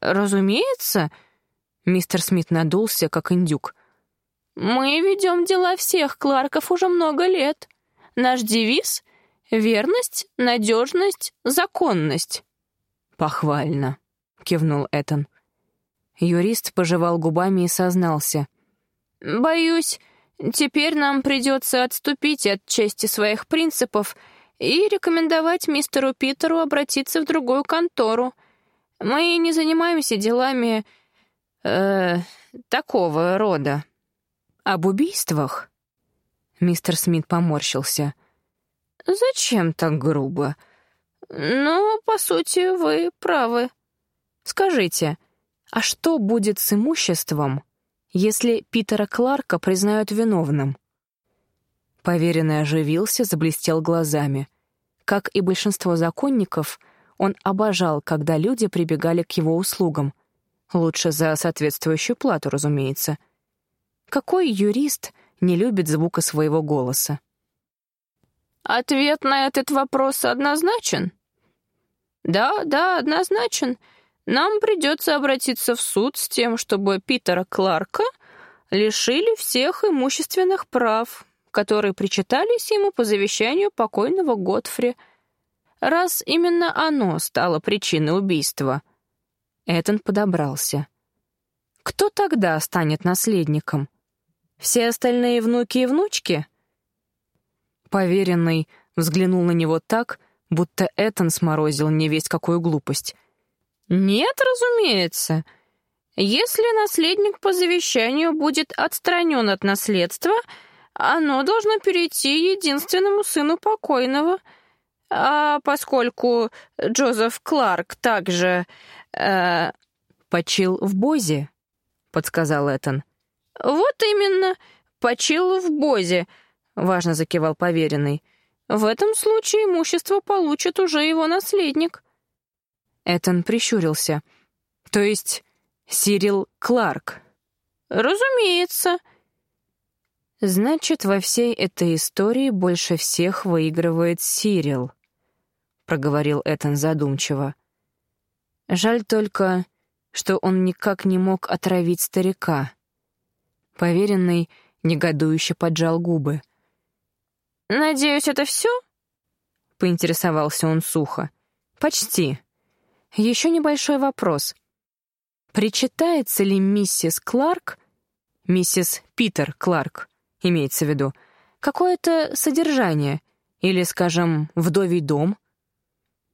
«Разумеется», — мистер Смит надулся, как индюк. «Мы ведем дела всех Кларков уже много лет. Наш девиз — верность, надежность, законность». «Похвально», — кивнул Этан. Юрист пожевал губами и сознался. «Боюсь, теперь нам придется отступить от чести своих принципов и рекомендовать мистеру Питеру обратиться в другую контору. Мы не занимаемся делами... Э, такого рода». «Об убийствах?» Мистер Смит поморщился. «Зачем так грубо? Ну, по сути, вы правы. Скажите, а что будет с имуществом, если Питера Кларка признают виновным? Поверенный оживился, заблестел глазами. Как и большинство законников, он обожал, когда люди прибегали к его услугам. Лучше за соответствующую плату, разумеется. Какой юрист не любит звука своего голоса? Ответ на этот вопрос однозначен. Да, да, однозначен. Нам придется обратиться в суд с тем, чтобы Питера Кларка лишили всех имущественных прав, которые причитались ему по завещанию покойного Готфри, раз именно оно стало причиной убийства. Этон подобрался. Кто тогда станет наследником? Все остальные внуки и внучки? Поверенный взглянул на него так, будто Этон сморозил невесть какую глупость. «Нет, разумеется. Если наследник по завещанию будет отстранен от наследства, оно должно перейти единственному сыну покойного. А поскольку Джозеф Кларк также... Э, «Почил в Бозе», — подсказал Этан. «Вот именно, почил в Бозе», — важно закивал поверенный. «В этом случае имущество получит уже его наследник». Этан прищурился. «То есть Сирил Кларк?» «Разумеется». «Значит, во всей этой истории больше всех выигрывает Сирил», — проговорил Этан задумчиво. «Жаль только, что он никак не мог отравить старика». Поверенный негодующе поджал губы. «Надеюсь, это все?» — поинтересовался он сухо. «Почти», еще небольшой вопрос. Причитается ли миссис Кларк, миссис Питер Кларк, имеется в виду, какое-то содержание или, скажем, вдовий дом?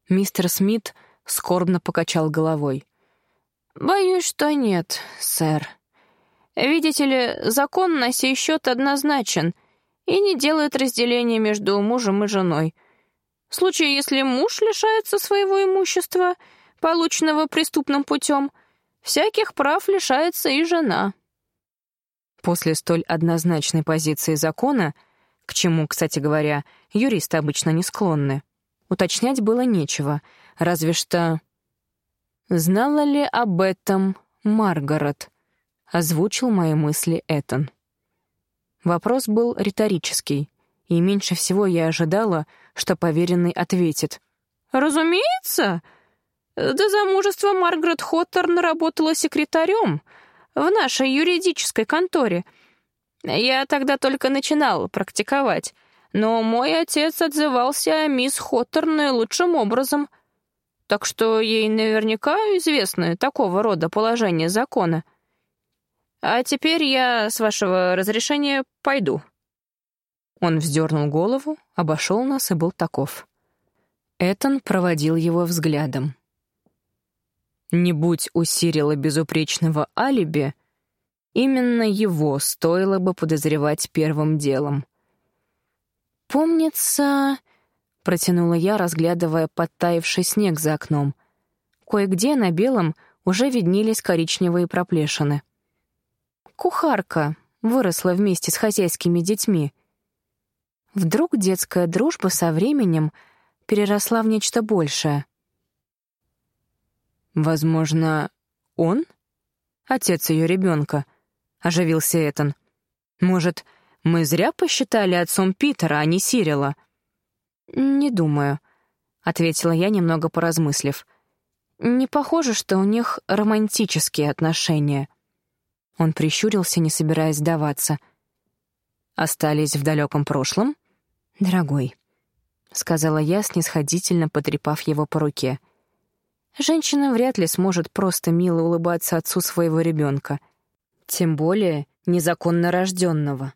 Мистер Смит скорбно покачал головой. «Боюсь, что нет, сэр. Видите ли, закон на сей счет однозначен и не делает разделения между мужем и женой. В случае, если муж лишается своего имущества — полученного преступным путем, всяких прав лишается и жена. После столь однозначной позиции закона, к чему, кстати говоря, юристы обычно не склонны, уточнять было нечего, разве что... «Знала ли об этом Маргарет?» — озвучил мои мысли Этан. Вопрос был риторический, и меньше всего я ожидала, что поверенный ответит. «Разумеется!» До замужества Маргарет Хоттерн работала секретарем в нашей юридической конторе. Я тогда только начинал практиковать, но мой отец отзывался о мисс Хоттерн наилучшим образом. Так что ей наверняка известны такого рода положения закона. А теперь я, с вашего разрешения, пойду». Он вздернул голову, обошел нас и был таков. Этон проводил его взглядом. Не будь у Сирила безупречного алиби, именно его стоило бы подозревать первым делом. «Помнится...» — протянула я, разглядывая подтаявший снег за окном. Кое-где на белом уже виднелись коричневые проплешины. Кухарка выросла вместе с хозяйскими детьми. Вдруг детская дружба со временем переросла в нечто большее — «Возможно, он? Отец ее ребенка?» — оживился Этан. «Может, мы зря посчитали отцом Питера, а не Сирила?» «Не думаю», — ответила я, немного поразмыслив. Не похоже, что у них романтические отношения. Он прищурился, не собираясь сдаваться. Остались в далеком прошлом? Дорогой, — сказала я, снисходительно потрепав его по руке. Женщина вряд ли сможет просто мило улыбаться отцу своего ребенка, тем более незаконно рожденного.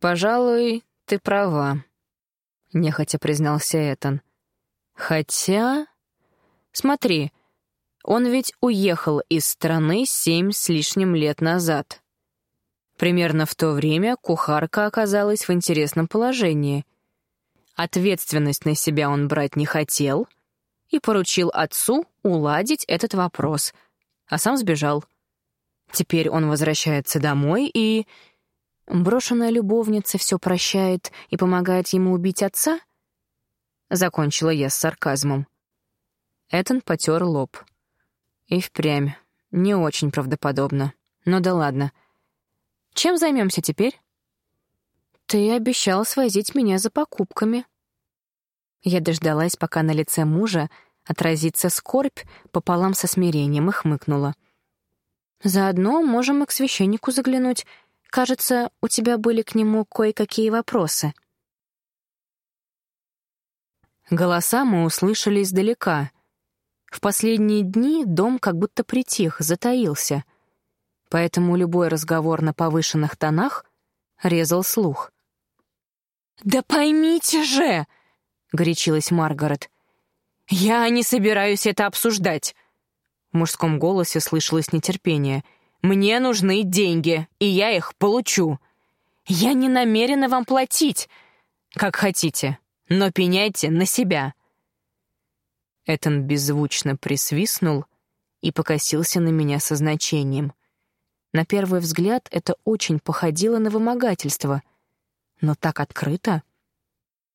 «Пожалуй, ты права», — нехотя признался Этан. «Хотя...» «Смотри, он ведь уехал из страны семь с лишним лет назад. Примерно в то время кухарка оказалась в интересном положении. Ответственность на себя он брать не хотел и поручил отцу уладить этот вопрос, а сам сбежал. Теперь он возвращается домой и... Брошенная любовница все прощает и помогает ему убить отца? Закончила я с сарказмом. Этон потер лоб. И впрямь. Не очень правдоподобно. Но да ладно. Чем займемся теперь? Ты обещал свозить меня за покупками. Я дождалась, пока на лице мужа отразится скорбь пополам со смирением и хмыкнула. Заодно можем и к священнику заглянуть. Кажется, у тебя были к нему кое-какие вопросы. Голоса мы услышали издалека, в последние дни дом как будто притих, затаился. Поэтому любой разговор на повышенных тонах резал слух. «Да поймите же!» — горячилась Маргарет. «Я не собираюсь это обсуждать!» В мужском голосе слышалось нетерпение. «Мне нужны деньги, и я их получу. Я не намерена вам платить. Как хотите, но пеняйте на себя. Этон беззвучно присвистнул и покосился на меня со значением. На первый взгляд это очень походило на вымогательство, но так открыто.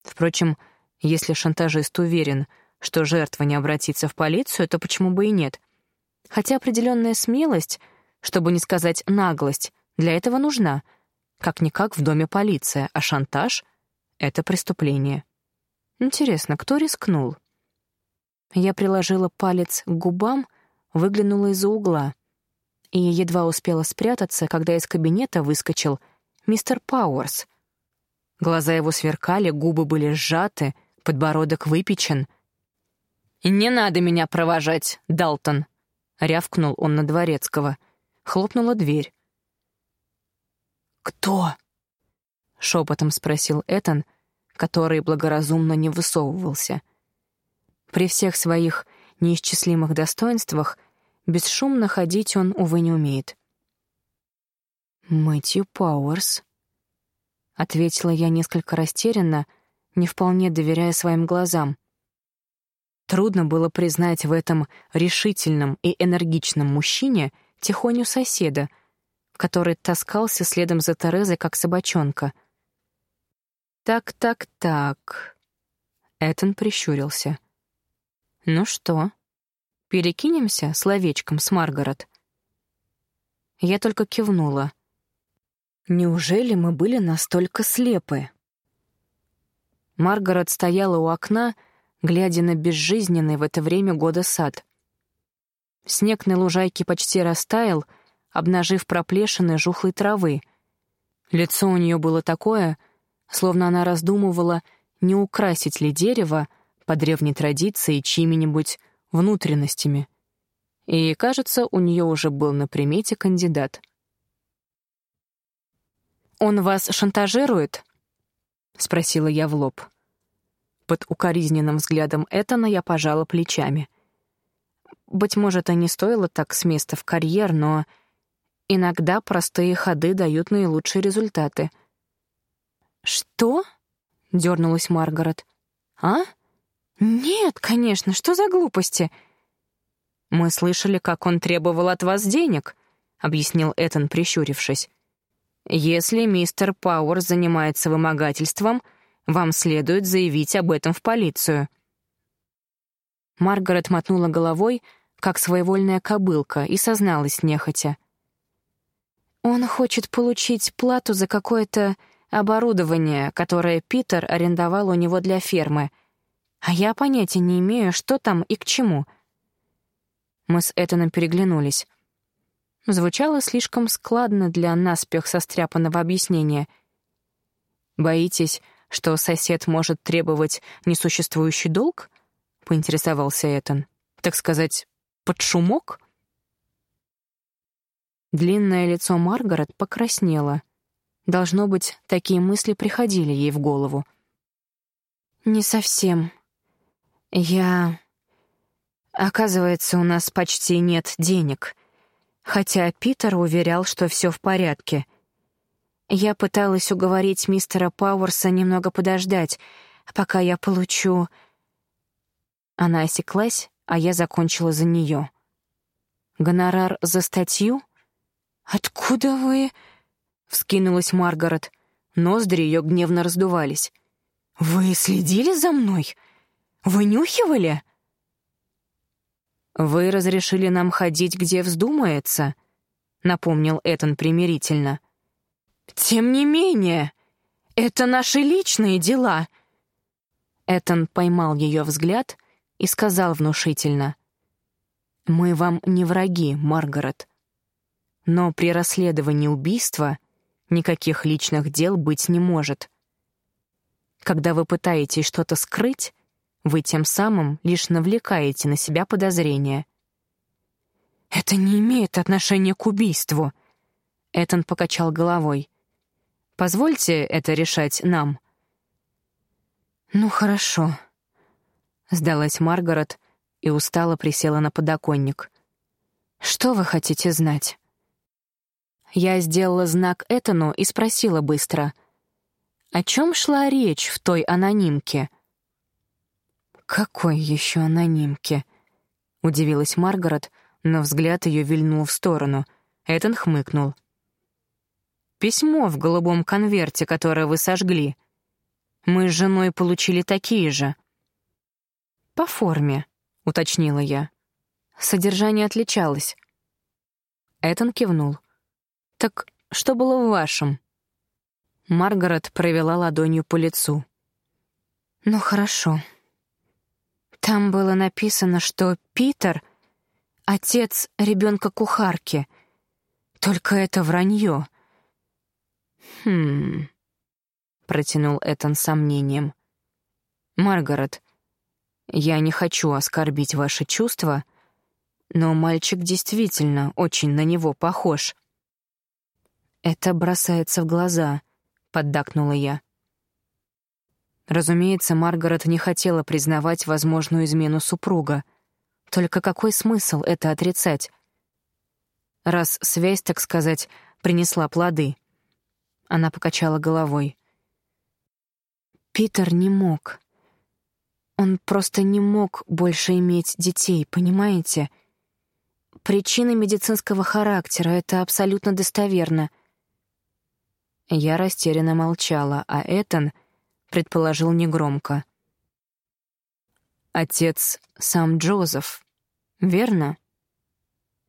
Впрочем, если шантажист уверен, что жертва не обратится в полицию, то почему бы и нет? Хотя определенная смелость, чтобы не сказать наглость, для этого нужна. Как-никак в доме полиция, а шантаж — это преступление. Интересно, кто рискнул? Я приложила палец к губам, выглянула из-за угла и едва успела спрятаться, когда из кабинета выскочил мистер Пауэрс. Глаза его сверкали, губы были сжаты, подбородок выпечен. «Не надо меня провожать, Далтон!» — рявкнул он на Дворецкого. Хлопнула дверь. «Кто?» — шепотом спросил Этан, который благоразумно не высовывался — при всех своих неисчислимых достоинствах бесшумно ходить он, увы, не умеет. «Мэтью Пауэрс», — ответила я несколько растерянно, не вполне доверяя своим глазам. Трудно было признать в этом решительном и энергичном мужчине тихоню соседа, который таскался следом за Терезой как собачонка. «Так-так-так...» Этон прищурился. «Ну что, перекинемся словечком с Маргарет?» Я только кивнула. Неужели мы были настолько слепы? Маргарет стояла у окна, глядя на безжизненный в это время года сад. Снег на лужайке почти растаял, обнажив проплешины жухлой травы. Лицо у нее было такое, словно она раздумывала, не украсить ли дерево, по древней традиции чьими-нибудь внутренностями. И, кажется, у нее уже был на примете кандидат. «Он вас шантажирует?» — спросила я в лоб. Под укоризненным взглядом Этана я пожала плечами. Быть может, и не стоило так с места в карьер, но иногда простые ходы дают наилучшие результаты. «Что?» — дернулась Маргарет. «А?» «Нет, конечно, что за глупости?» «Мы слышали, как он требовал от вас денег», — объяснил Этан, прищурившись. «Если мистер Пауэр занимается вымогательством, вам следует заявить об этом в полицию». Маргарет мотнула головой, как своевольная кобылка, и созналась нехотя. «Он хочет получить плату за какое-то оборудование, которое Питер арендовал у него для фермы», а я понятия не имею, что там и к чему. Мы с Этаном переглянулись. Звучало слишком складно для наспех состряпанного объяснения. «Боитесь, что сосед может требовать несуществующий долг?» — поинтересовался Этан. «Так сказать, под шумок?» Длинное лицо Маргарет покраснело. Должно быть, такие мысли приходили ей в голову. «Не совсем. Я... Оказывается, у нас почти нет денег. Хотя Питер уверял, что все в порядке. Я пыталась уговорить мистера Пауэрса немного подождать, пока я получу... Она осеклась, а я закончила за нее. «Гонорар за статью? Откуда вы...» — вскинулась Маргарет. Ноздри ее гневно раздувались. «Вы следили за мной? Вынюхивали?» «Вы разрешили нам ходить, где вздумается», — напомнил Этан примирительно. «Тем не менее, это наши личные дела». Этан поймал ее взгляд и сказал внушительно. «Мы вам не враги, Маргарет. Но при расследовании убийства никаких личных дел быть не может. Когда вы пытаетесь что-то скрыть, вы тем самым лишь навлекаете на себя подозрения. «Это не имеет отношения к убийству», — Этан покачал головой. «Позвольте это решать нам». «Ну, хорошо», — сдалась Маргарет и устало присела на подоконник. «Что вы хотите знать?» Я сделала знак Этану и спросила быстро. «О чем шла речь в той анонимке?» «Какой еще анонимке?» — удивилась Маргарет, но взгляд ее вильнул в сторону. Этан хмыкнул. «Письмо в голубом конверте, которое вы сожгли. Мы с женой получили такие же». «По форме», — уточнила я. Содержание отличалось. Этан кивнул. «Так что было в вашем?» Маргарет провела ладонью по лицу. «Ну хорошо. Там было написано, что Питер — отец ребенка кухарки. Только это вранье». «Хм...» — протянул Этан сомнением. «Маргарет, я не хочу оскорбить ваши чувства, но мальчик действительно очень на него похож». «Это бросается в глаза», — поддакнула я. Разумеется, Маргарет не хотела признавать возможную измену супруга. Только какой смысл это отрицать? Раз связь, так сказать, принесла плоды. Она покачала головой. Питер не мог. Он просто не мог больше иметь детей, понимаете? Причины медицинского характера — это абсолютно достоверно — я растерянно молчала, а Этан предположил негромко. «Отец сам Джозеф, верно?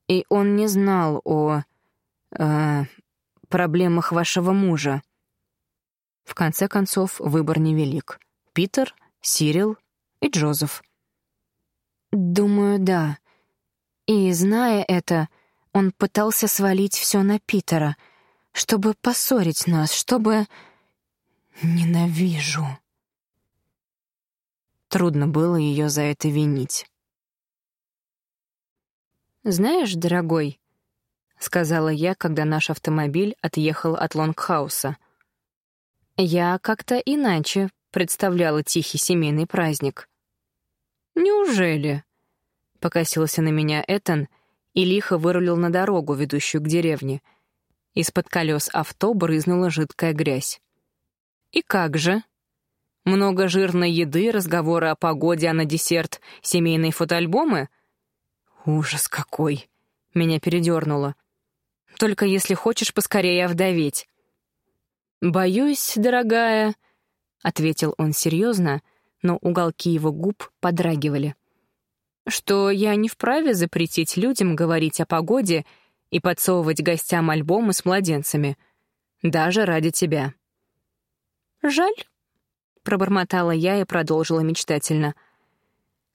И он не знал о... Э, проблемах вашего мужа. В конце концов, выбор невелик. Питер, Сирил и Джозеф». «Думаю, да. И, зная это, он пытался свалить все на Питера — чтобы поссорить нас, чтобы... Ненавижу. Трудно было ее за это винить. «Знаешь, дорогой», — сказала я, когда наш автомобиль отъехал от Лонгхауса, «я как-то иначе представляла тихий семейный праздник». «Неужели?» — покосился на меня Этан и лихо вырулил на дорогу, ведущую к деревне — из-под колес авто брызнула жидкая грязь. «И как же?» Много жирной еды, разговоры о погоде, а на десерт семейные фотоальбомы? Ужас какой! Меня передернуло. Только если хочешь поскорее овдоветь. «Боюсь, дорогая», — ответил он серьезно, но уголки его губ подрагивали, «что я не вправе запретить людям говорить о погоде и подсовывать гостям альбомы с младенцами. Даже ради тебя. «Жаль», — пробормотала я и продолжила мечтательно.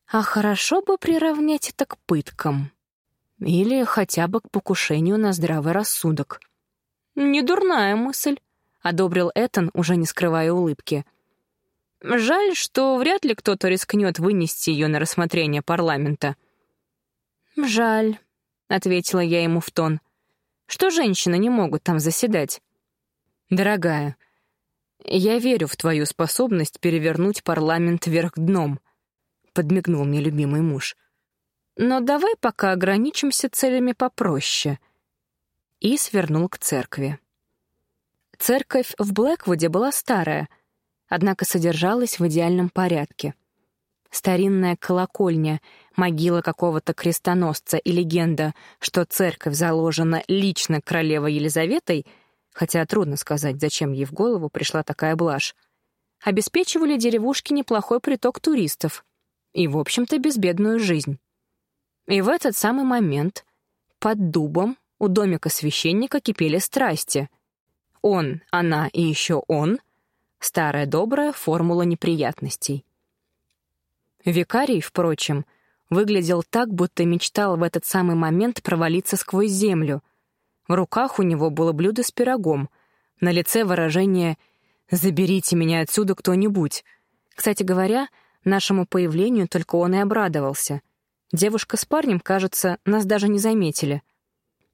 «А хорошо бы приравнять это к пыткам». Или хотя бы к покушению на здравый рассудок. «Недурная мысль», — одобрил Этан, уже не скрывая улыбки. «Жаль, что вряд ли кто-то рискнет вынести ее на рассмотрение парламента». «Жаль», — ответила я ему в тон, — «что женщины не могут там заседать». «Дорогая, я верю в твою способность перевернуть парламент вверх дном», — подмигнул мне любимый муж. «Но давай пока ограничимся целями попроще». И свернул к церкви. Церковь в Блэквуде была старая, однако содержалась в идеальном порядке. Старинная колокольня, могила какого-то крестоносца и легенда, что церковь заложена лично королевой Елизаветой, хотя трудно сказать, зачем ей в голову пришла такая блажь, обеспечивали деревушке неплохой приток туристов и, в общем-то, безбедную жизнь. И в этот самый момент под дубом у домика священника кипели страсти — он, она и еще он — старая добрая формула неприятностей. Викарий, впрочем, выглядел так, будто мечтал в этот самый момент провалиться сквозь землю. В руках у него было блюдо с пирогом, на лице выражение «заберите меня отсюда кто-нибудь». Кстати говоря, нашему появлению только он и обрадовался. Девушка с парнем, кажется, нас даже не заметили.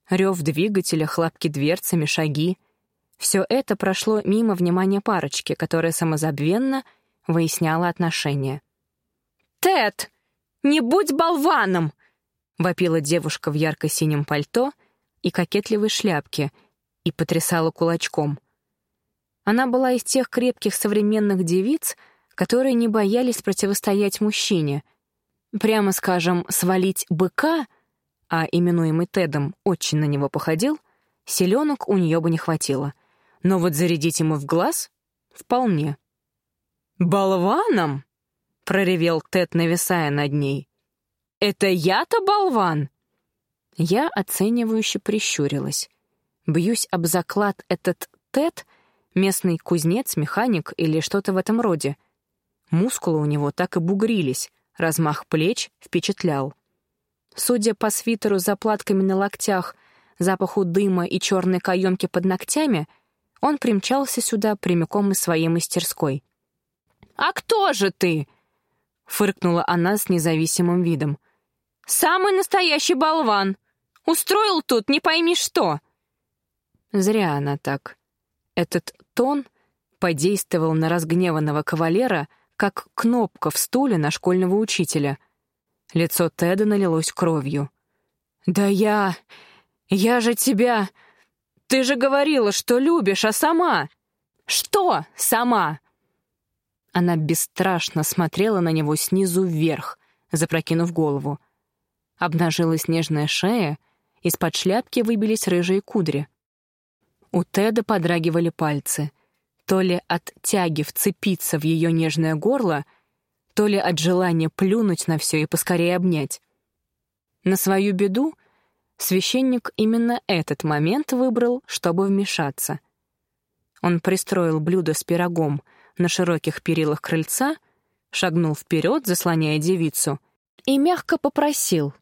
Рев двигателя, хлопки дверцами, шаги. Все это прошло мимо внимания парочки, которая самозабвенно выясняла отношения. «Тед, не будь болваном!» — вопила девушка в ярко-синем пальто и кокетливой шляпке и потрясала кулачком. Она была из тех крепких современных девиц, которые не боялись противостоять мужчине. Прямо скажем, свалить быка, а именуемый Тедом очень на него походил, селенок у нее бы не хватило — но вот зарядить ему в глаз — вполне. «Болваном?» — проревел Тед, нависая над ней. «Это я-то болван?» Я оценивающе прищурилась. Бьюсь об заклад этот Тед — местный кузнец, механик или что-то в этом роде. Мускулы у него так и бугрились, размах плеч впечатлял. Судя по свитеру с заплатками на локтях, запаху дыма и черной каемки под ногтями — он примчался сюда прямиком из своей мастерской. «А кто же ты?» — фыркнула она с независимым видом. «Самый настоящий болван! Устроил тут не пойми что!» Зря она так. Этот тон подействовал на разгневанного кавалера, как кнопка в стуле на школьного учителя. Лицо Теда налилось кровью. «Да я... я же тебя...» Ты же говорила, что любишь, а сама? Что сама?» Она бесстрашно смотрела на него снизу вверх, запрокинув голову. Обнажилась нежная шея, из-под шляпки выбились рыжие кудри. У Теда подрагивали пальцы, то ли от тяги вцепиться в ее нежное горло, то ли от желания плюнуть на все и поскорее обнять. На свою беду Священник именно этот момент выбрал, чтобы вмешаться. Он пристроил блюдо с пирогом на широких перилах крыльца, шагнул вперед, заслоняя девицу, и мягко попросил.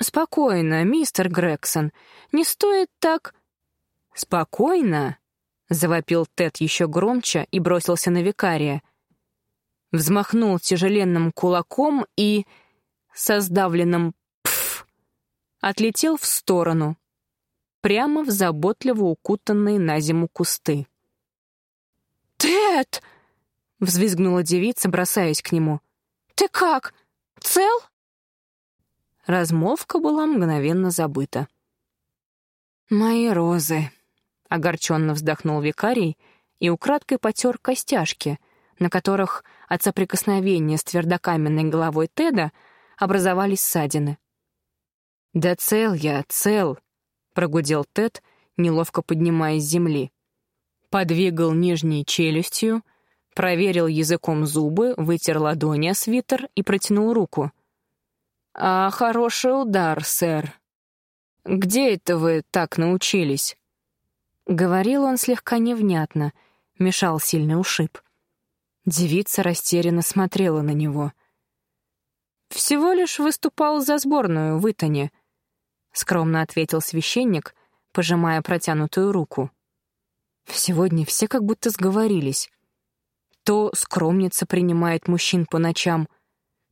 «Спокойно, мистер Грегсон, не стоит так...» «Спокойно!» — завопил Тед еще громче и бросился на викария. Взмахнул тяжеленным кулаком и, со сдавленным отлетел в сторону, прямо в заботливо укутанные на зиму кусты. «Тед!» — взвизгнула девица, бросаясь к нему. «Ты как? Цел?» Размолвка была мгновенно забыта. «Мои розы», — огорченно вздохнул викарий и украдкой потер костяшки, на которых от соприкосновения с твердокаменной головой Теда образовались ссадины. «Да цел я, цел!» — прогудел Тед, неловко поднимаясь с земли. Подвигал нижней челюстью, проверил языком зубы, вытер ладони о свитер и протянул руку. «А хороший удар, сэр. Где это вы так научились?» Говорил он слегка невнятно, мешал сильный ушиб. Девица растерянно смотрела на него. «Всего лишь выступал за сборную в Итоне», скромно ответил священник, пожимая протянутую руку. Сегодня все как будто сговорились. То скромница принимает мужчин по ночам,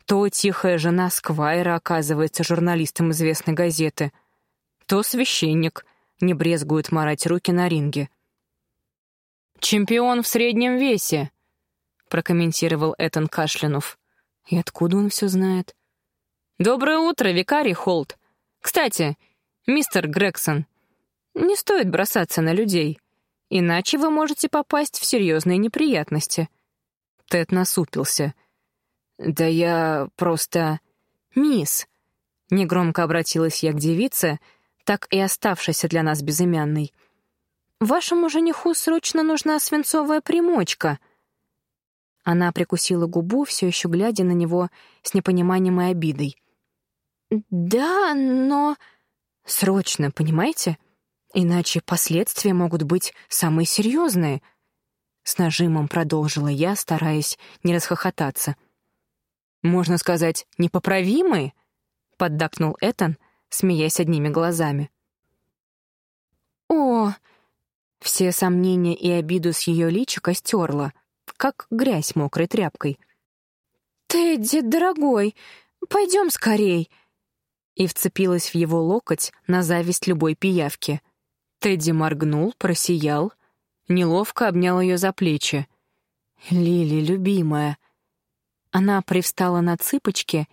то тихая жена Сквайра оказывается журналистом известной газеты, то священник не брезгует марать руки на ринге. «Чемпион в среднем весе», — прокомментировал Этан Кашлянув. «И откуда он все знает?» «Доброе утро, викарий Холт. Кстати, мистер Грегсон, не стоит бросаться на людей, иначе вы можете попасть в серьезные неприятности». Тед насупился. «Да я просто...» «Мисс!» — негромко обратилась я к девице, так и оставшейся для нас безымянной. «Вашему жениху срочно нужна свинцовая примочка». Она прикусила губу, все еще глядя на него с непониманием и обидой. «Да, но...» «Срочно, понимаете? Иначе последствия могут быть самые серьезные», — с нажимом продолжила я, стараясь не расхохотаться. «Можно сказать, непоправимые?» — поддакнул Этан, смеясь одними глазами. «О!» Все сомнения и обиду с ее личика стерла, как грязь мокрой тряпкой. «Тедди, дорогой, пойдем скорей!» И вцепилась в его локоть на зависть любой пиявки. Тедди моргнул, просиял, неловко обнял ее за плечи. «Лили, любимая!» Она привстала на цыпочки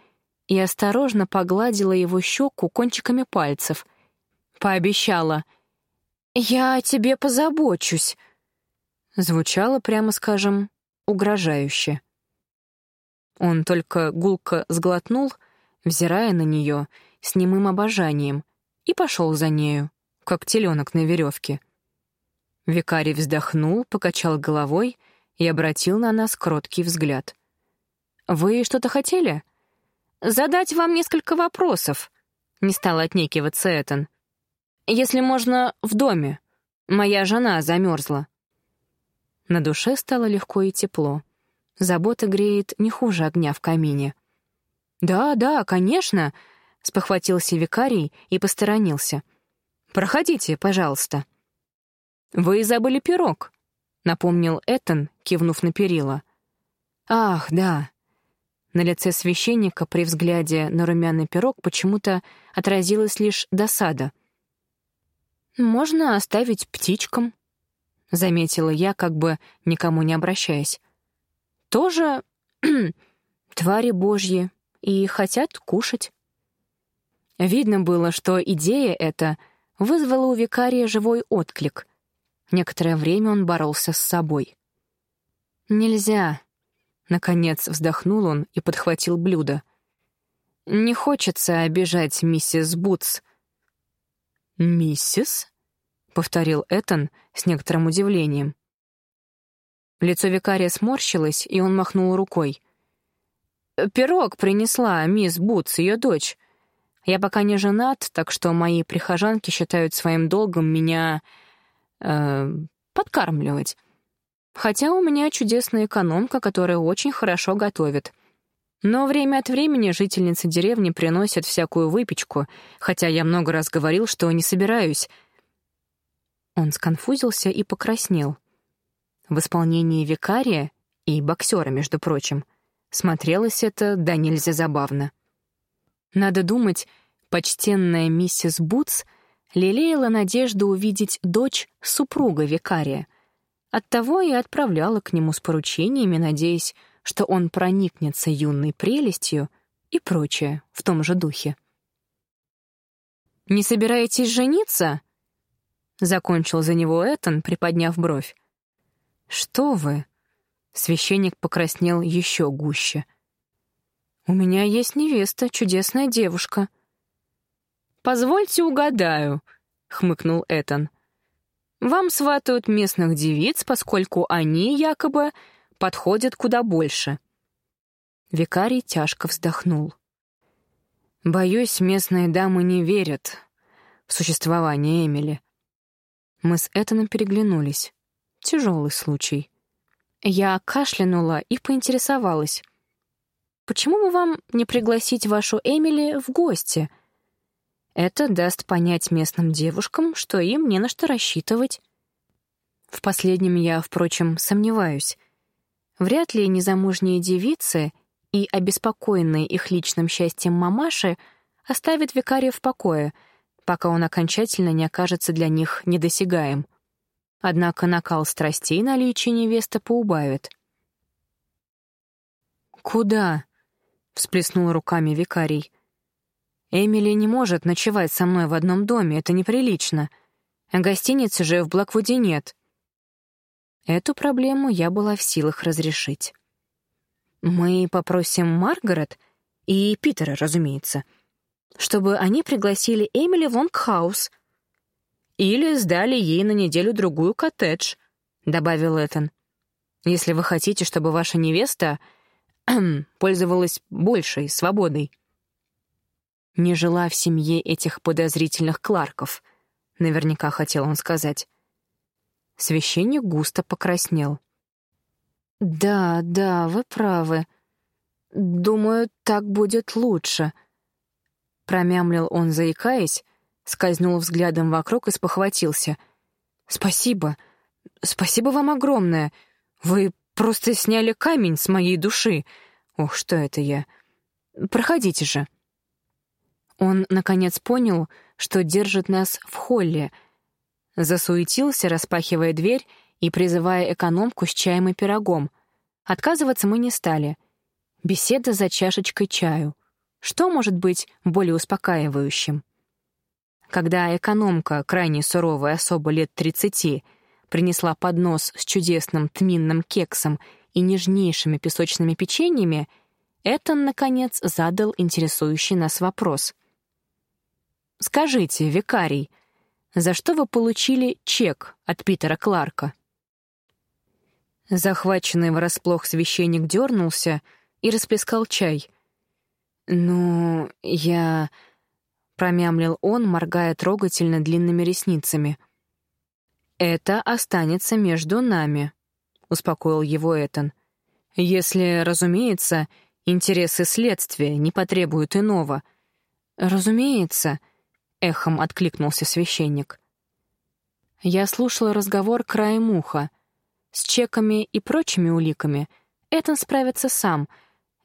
и осторожно погладила его щеку кончиками пальцев. Пообещала. «Я о тебе позабочусь!» Звучало, прямо скажем, угрожающе. Он только гулко сглотнул, взирая на нее с немым обожанием, и пошел за нею, как теленок на веревке. Викарий вздохнул, покачал головой и обратил на нас кроткий взгляд. «Вы что-то хотели?» «Задать вам несколько вопросов», — не стал отнекиваться Этан. «Если можно, в доме. Моя жена замерзла». На душе стало легко и тепло. Забота греет не хуже огня в камине. «Да, да, конечно», — спохватился викарий и посторонился. «Проходите, пожалуйста». «Вы забыли пирог», — напомнил Этан, кивнув на перила. «Ах, да». На лице священника при взгляде на румяный пирог почему-то отразилась лишь досада. «Можно оставить птичкам», — заметила я, как бы никому не обращаясь. «Тоже твари божьи и хотят кушать». Видно было, что идея эта вызвала у викария живой отклик, Некоторое время он боролся с собой. «Нельзя!» Наконец вздохнул он и подхватил блюдо. «Не хочется обижать миссис Бутс». «Миссис?» — повторил Этан с некоторым удивлением. Лицо викария сморщилось, и он махнул рукой. «Пирог принесла мисс Бутс, ее дочь. Я пока не женат, так что мои прихожанки считают своим долгом меня э, подкармливать. Хотя у меня чудесная экономка, которая очень хорошо готовит. Но время от времени жительницы деревни приносят всякую выпечку, хотя я много раз говорил, что не собираюсь. Он сконфузился и покраснел. В исполнении викария и боксера, между прочим, смотрелось это да нельзя забавно. Надо думать, почтенная миссис Бутс — лелеяла надежду увидеть дочь супруга викария. Оттого и отправляла к нему с поручениями, надеясь, что он проникнется юной прелестью и прочее в том же духе. «Не собираетесь жениться?» — закончил за него Этан, приподняв бровь. «Что вы?» — священник покраснел еще гуще. «У меня есть невеста, чудесная девушка», «Позвольте угадаю», — хмыкнул Этан. «Вам сватают местных девиц, поскольку они, якобы, подходят куда больше». Викарий тяжко вздохнул. «Боюсь, местные дамы не верят в существование Эмили». Мы с Этаном переглянулись. Тяжелый случай. Я кашлянула и поинтересовалась. «Почему бы вам не пригласить вашу Эмили в гости?» Это даст понять местным девушкам, что им не на что рассчитывать. В последнем я, впрочем, сомневаюсь. Вряд ли незамужние девицы и обеспокоенные их личным счастьем мамаши оставят викария в покое, пока он окончательно не окажется для них недосягаем. Однако накал страстей наличие невесты поубавит. «Куда?» — всплеснул руками викарий. «Эмили не может ночевать со мной в одном доме, это неприлично. А гостиницы же в Блэквуде нет». Эту проблему я была в силах разрешить. Мы попросим Маргарет и Питера, разумеется, чтобы они пригласили Эмили в Лонгхаус. Или сдали ей на неделю-другую коттедж, — добавил Этан. Если вы хотите, чтобы ваша невеста пользовалась большей свободой. Не жила в семье этих подозрительных Кларков, наверняка хотел он сказать. Священник густо покраснел. «Да, да, вы правы. Думаю, так будет лучше». Промямлил он, заикаясь, скользнул взглядом вокруг и спохватился. «Спасибо. Спасибо вам огромное. Вы просто сняли камень с моей души. Ох, что это я. Проходите же». Он, наконец, понял, что держит нас в холле. Засуетился, распахивая дверь и призывая экономку с чаем и пирогом. Отказываться мы не стали. Беседа за чашечкой чаю. Что может быть более успокаивающим? Когда экономка, крайне суровая особа лет тридцати, принесла поднос с чудесным тминным кексом и нежнейшими песочными печеньями, Этан, наконец, задал интересующий нас вопрос. «Скажите, викарий, за что вы получили чек от Питера Кларка?» Захваченный врасплох священник дернулся и расплескал чай. «Ну, я...» — промямлил он, моргая трогательно длинными ресницами. «Это останется между нами», — успокоил его Этан. «Если, разумеется, интересы следствия не потребуют иного». «Разумеется», — эхом откликнулся священник. Я слушала разговор краем уха — с чеками и прочими уликами Этан справится сам,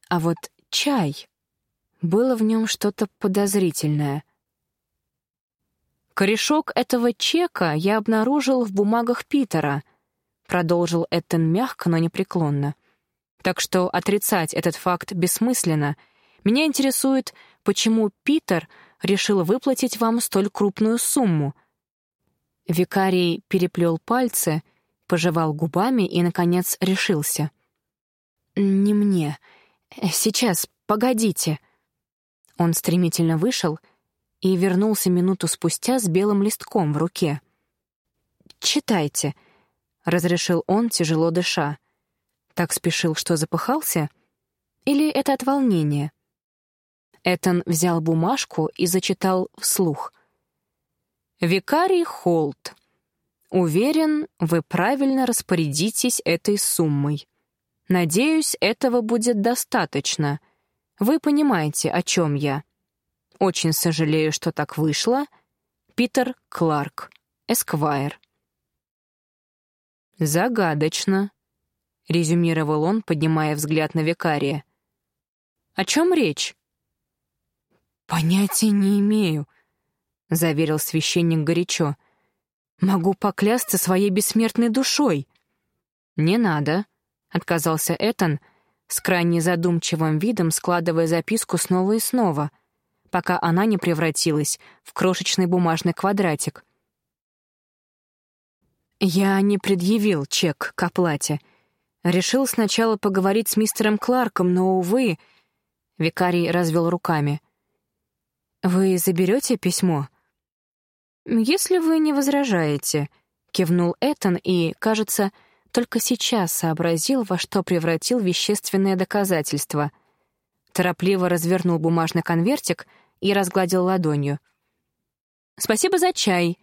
а вот чай... Было в нем что-то подозрительное. «Корешок этого чека я обнаружил в бумагах Питера», — продолжил Эттон мягко, но непреклонно. «Так что отрицать этот факт бессмысленно. Меня интересует, почему Питер решил выплатить вам столь крупную сумму». Викарий переплел пальцы — пожевал губами и, наконец, решился. «Не мне. Сейчас, погодите». Он стремительно вышел и вернулся минуту спустя с белым листком в руке. «Читайте», — разрешил он, тяжело дыша. Так спешил, что запыхался? Или это от волнения? Этон взял бумажку и зачитал вслух. «Викарий Холт, Уверен, вы правильно распорядитесь этой суммой. Надеюсь, этого будет достаточно. Вы понимаете, о чем я. Очень сожалею, что так вышло. Питер Кларк, Эсквайр. «Загадочно», — резюмировал он, поднимая взгляд на викария. «О чем речь?» «Понятия не имею», — заверил священник горячо. Могу поклясться своей бессмертной душой. Не надо, отказался Этан, с крайне задумчивым видом складывая записку снова и снова, пока она не превратилась в крошечный бумажный квадратик. Я не предъявил чек к оплате. Решил сначала поговорить с мистером Кларком, но, увы... Викарий развел руками. «Вы заберете письмо?» «Если вы не возражаете», — кивнул Этан и, кажется, только сейчас сообразил, во что превратил вещественное доказательство. Торопливо развернул бумажный конвертик и разгладил ладонью. «Спасибо за чай.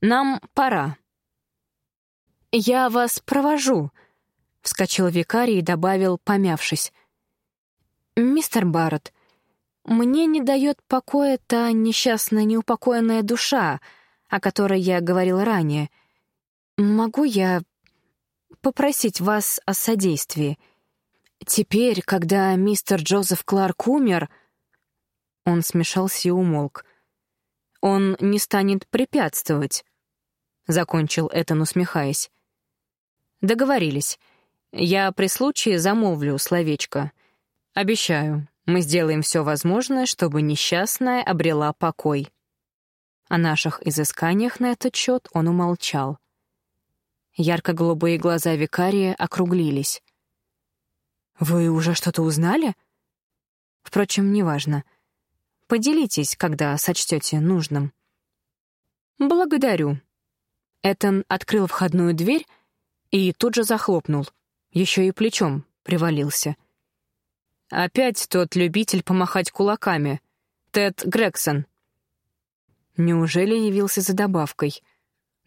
Нам пора». «Я вас провожу», — вскочил викарий и добавил, помявшись. «Мистер Барретт, Мне не дает покоя та несчастная неупокоенная душа, о которой я говорила ранее. Могу я попросить вас о содействии? Теперь, когда мистер Джозеф Кларк умер...» Он смешался и умолк. «Он не станет препятствовать», — закончил Этан, усмехаясь. «Договорились. Я при случае замолвлю словечко. Обещаю, мы сделаем все возможное, чтобы несчастная обрела покой». О наших изысканиях на этот счет он умолчал. Ярко-голубые глаза викария округлились. «Вы уже что-то узнали?» «Впрочем, неважно. Поделитесь, когда сочтете нужным». «Благодарю». Этан открыл входную дверь и тут же захлопнул, еще и плечом привалился. Опять тот любитель помахать кулаками, Тед Грегсон. Неужели явился за добавкой?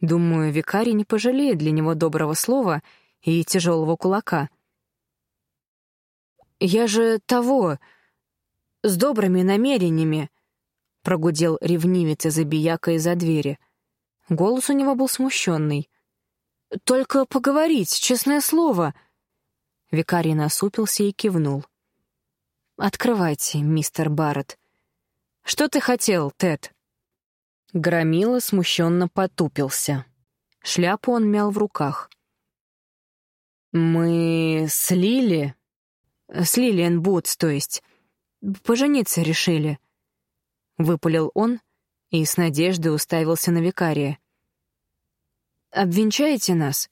Думаю, викарий не пожалеет для него доброго слова и тяжелого кулака. «Я же того, с добрыми намерениями», — прогудел ревнивец из забияка из-за двери. Голос у него был смущенный. «Только поговорить, честное слово!» Викарий насупился и кивнул. «Открывайте, мистер Барретт». «Что ты хотел, Тед?» Громила смущенно потупился. Шляпу он мял в руках. «Мы с Лили...» «С Лилиан Бутс, то есть. Пожениться решили», — выпалил он и с надеждой уставился на викария. «Обвенчаете нас?»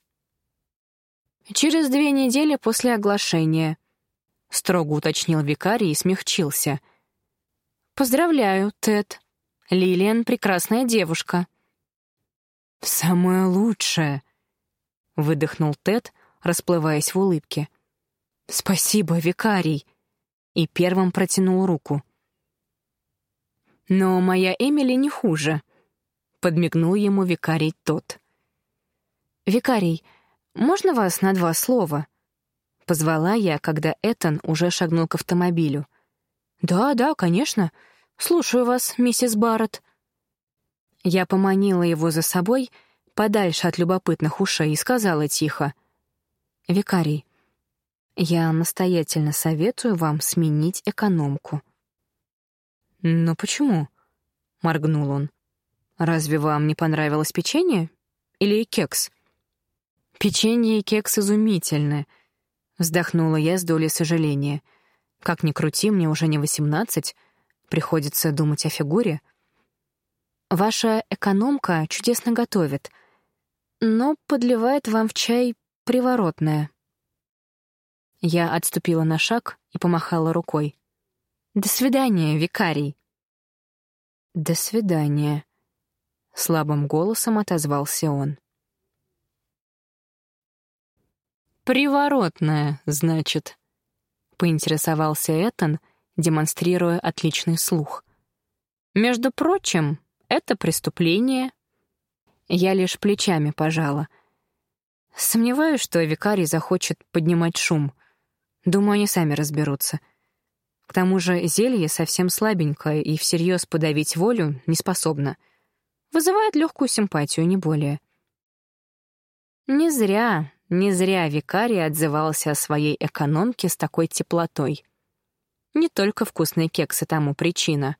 «Через две недели после оглашения», — строго уточнил викарий и смягчился. «Поздравляю, Тед». Лилиан — прекрасная девушка». «Самое лучшее», — выдохнул Тед, расплываясь в улыбке. «Спасибо, викарий», и первым протянул руку. «Но моя Эмили не хуже», — подмигнул ему викарий тот. «Викарий, можно вас на два слова?» — позвала я, когда Этан уже шагнул к автомобилю. «Да, да, конечно», «Слушаю вас, миссис Барретт». Я поманила его за собой подальше от любопытных ушей и сказала тихо. «Викарий, я настоятельно советую вам сменить экономку». «Но почему?» — моргнул он. «Разве вам не понравилось печенье? Или кекс?» «Печенье и кекс изумительны», — вздохнула я с долей сожаления. «Как ни крути, мне уже не восемнадцать, Приходится думать о фигуре. Ваша экономка чудесно готовит, но подливает вам в чай приворотное. Я отступила на шаг и помахала рукой. «До свидания, викарий!» «До свидания», — слабым голосом отозвался он. «Приворотная, значит», — поинтересовался Этан, — демонстрируя отличный слух. «Между прочим, это преступление». Я лишь плечами пожала. Сомневаюсь, что викарий захочет поднимать шум. Думаю, они сами разберутся. К тому же зелье совсем слабенькое и всерьез подавить волю не способно. Вызывает легкую симпатию, не более. Не зря, не зря викарий отзывался о своей экономке с такой теплотой. Не только вкусные кексы тому причина.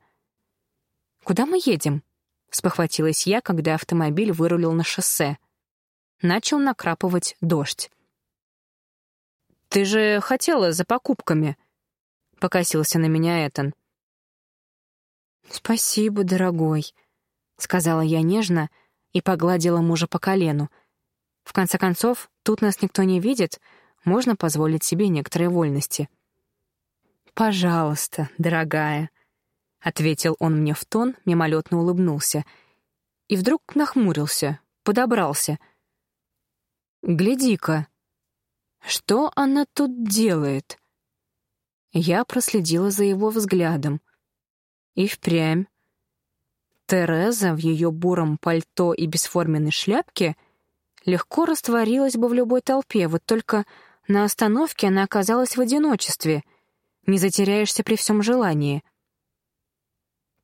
«Куда мы едем?» — спохватилась я, когда автомобиль вырулил на шоссе. Начал накрапывать дождь. «Ты же хотела за покупками», — покосился на меня Этан. «Спасибо, дорогой», — сказала я нежно и погладила мужа по колену. В конце концов, тут нас никто не видит, можно позволить себе некоторые вольности. «Пожалуйста, дорогая», — ответил он мне в тон, мимолетно улыбнулся. И вдруг нахмурился, подобрался. «Гляди-ка, что она тут делает?» Я проследила за его взглядом. И впрямь. Тереза в ее буром пальто и бесформенной шляпке легко растворилась бы в любой толпе, вот только на остановке она оказалась в одиночестве — не затеряешься при всем желании.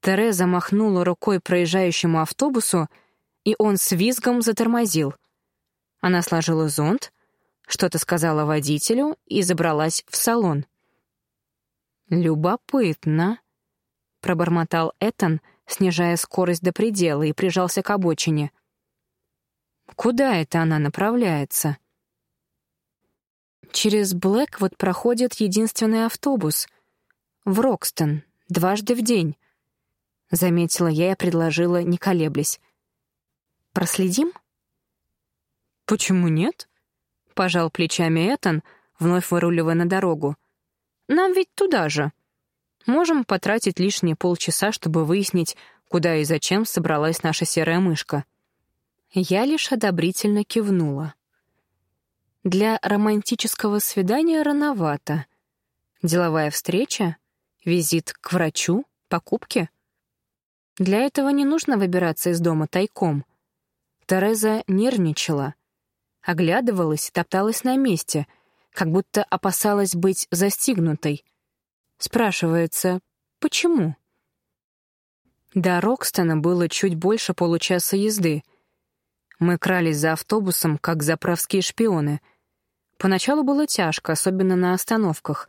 Тереза махнула рукой проезжающему автобусу, и он с визгом затормозил. Она сложила зонт, что-то сказала водителю и забралась в салон. «Любопытно», — пробормотал Этан, снижая скорость до предела, и прижался к обочине. «Куда это она направляется?» Через Блэквуд проходит единственный автобус. В Рокстон, дважды в день. Заметила я и предложила, не колеблясь. «Проследим?» «Почему нет?» — пожал плечами Этан, вновь выруливая на дорогу. «Нам ведь туда же. Можем потратить лишние полчаса, чтобы выяснить, куда и зачем собралась наша серая мышка». Я лишь одобрительно кивнула. Для романтического свидания рановато. Деловая встреча, визит к врачу, покупки — для этого не нужно выбираться из дома тайком. Тереза нервничала, оглядывалась топталась на месте, как будто опасалась быть застигнутой. Спрашивается, почему? До Рокстона было чуть больше получаса езды. Мы крались за автобусом, как заправские шпионы. Поначалу было тяжко, особенно на остановках.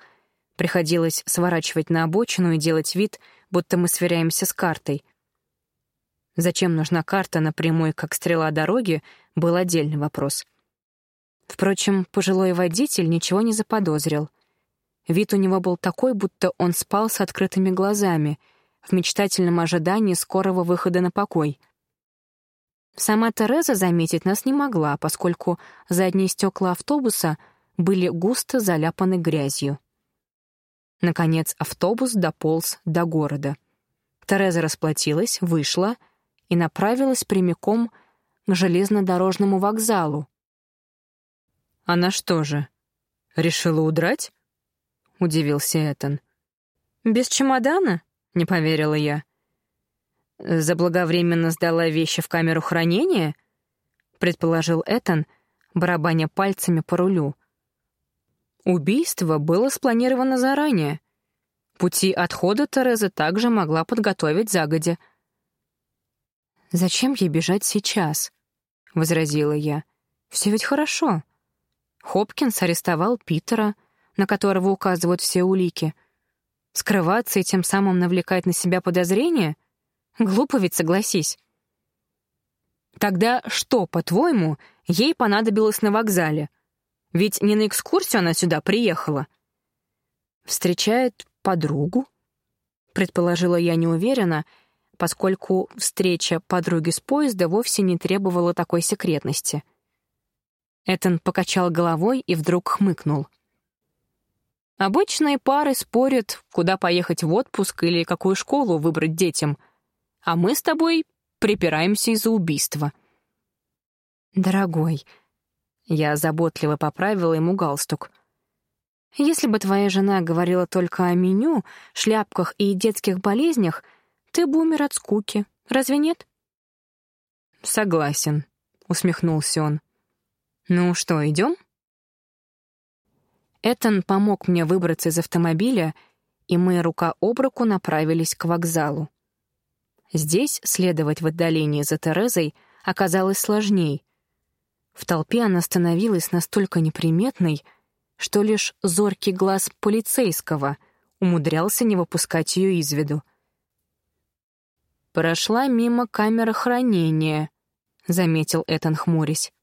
Приходилось сворачивать на обочину и делать вид, будто мы сверяемся с картой — Зачем нужна карта напрямую, как стрела дороги, был отдельный вопрос. Впрочем, пожилой водитель ничего не заподозрил. Вид у него был такой, будто он спал с открытыми глазами, в мечтательном ожидании скорого выхода на покой. Сама Тереза заметить нас не могла, поскольку задние стекла автобуса были густо заляпаны грязью. Наконец автобус дополз до города. Тереза расплатилась, вышла — и направилась прямиком к железнодорожному вокзалу. «Она что же, решила удрать?» — удивился Этан. «Без чемодана?» — не поверила я. «Заблаговременно сдала вещи в камеру хранения?» — предположил Этан, барабаня пальцами по рулю. Убийство было спланировано заранее. Пути отхода Тереза также могла подготовить загодя — «Зачем ей бежать сейчас?» — возразила я. «Все ведь хорошо. Хопкинс арестовал Питера, на которого указывают все улики. Скрываться и тем самым навлекать на себя подозрения? Глупо ведь, согласись». «Тогда что, по-твоему, ей понадобилось на вокзале? Ведь не на экскурсию она сюда приехала». «Встречает подругу?» — предположила я неуверенно — поскольку встреча подруги с поезда вовсе не требовала такой секретности. Этон покачал головой и вдруг хмыкнул. «Обычные пары спорят, куда поехать в отпуск или какую школу выбрать детям, а мы с тобой припираемся из-за убийства». «Дорогой», — я заботливо поправила ему галстук, «если бы твоя жена говорила только о меню, шляпках и детских болезнях, ты бы умер от скуки, разве нет?» «Согласен», — усмехнулся он. «Ну что, идем?» Этан помог мне выбраться из автомобиля, и мы рука об руку направились к вокзалу. Здесь следовать в отдалении за Терезой оказалось сложней. В толпе она становилась настолько неприметной, что лишь зоркий глаз полицейского умудрялся не выпускать ее из виду — «Прошла мимо камеры хранения», — заметил Этан хмурясь.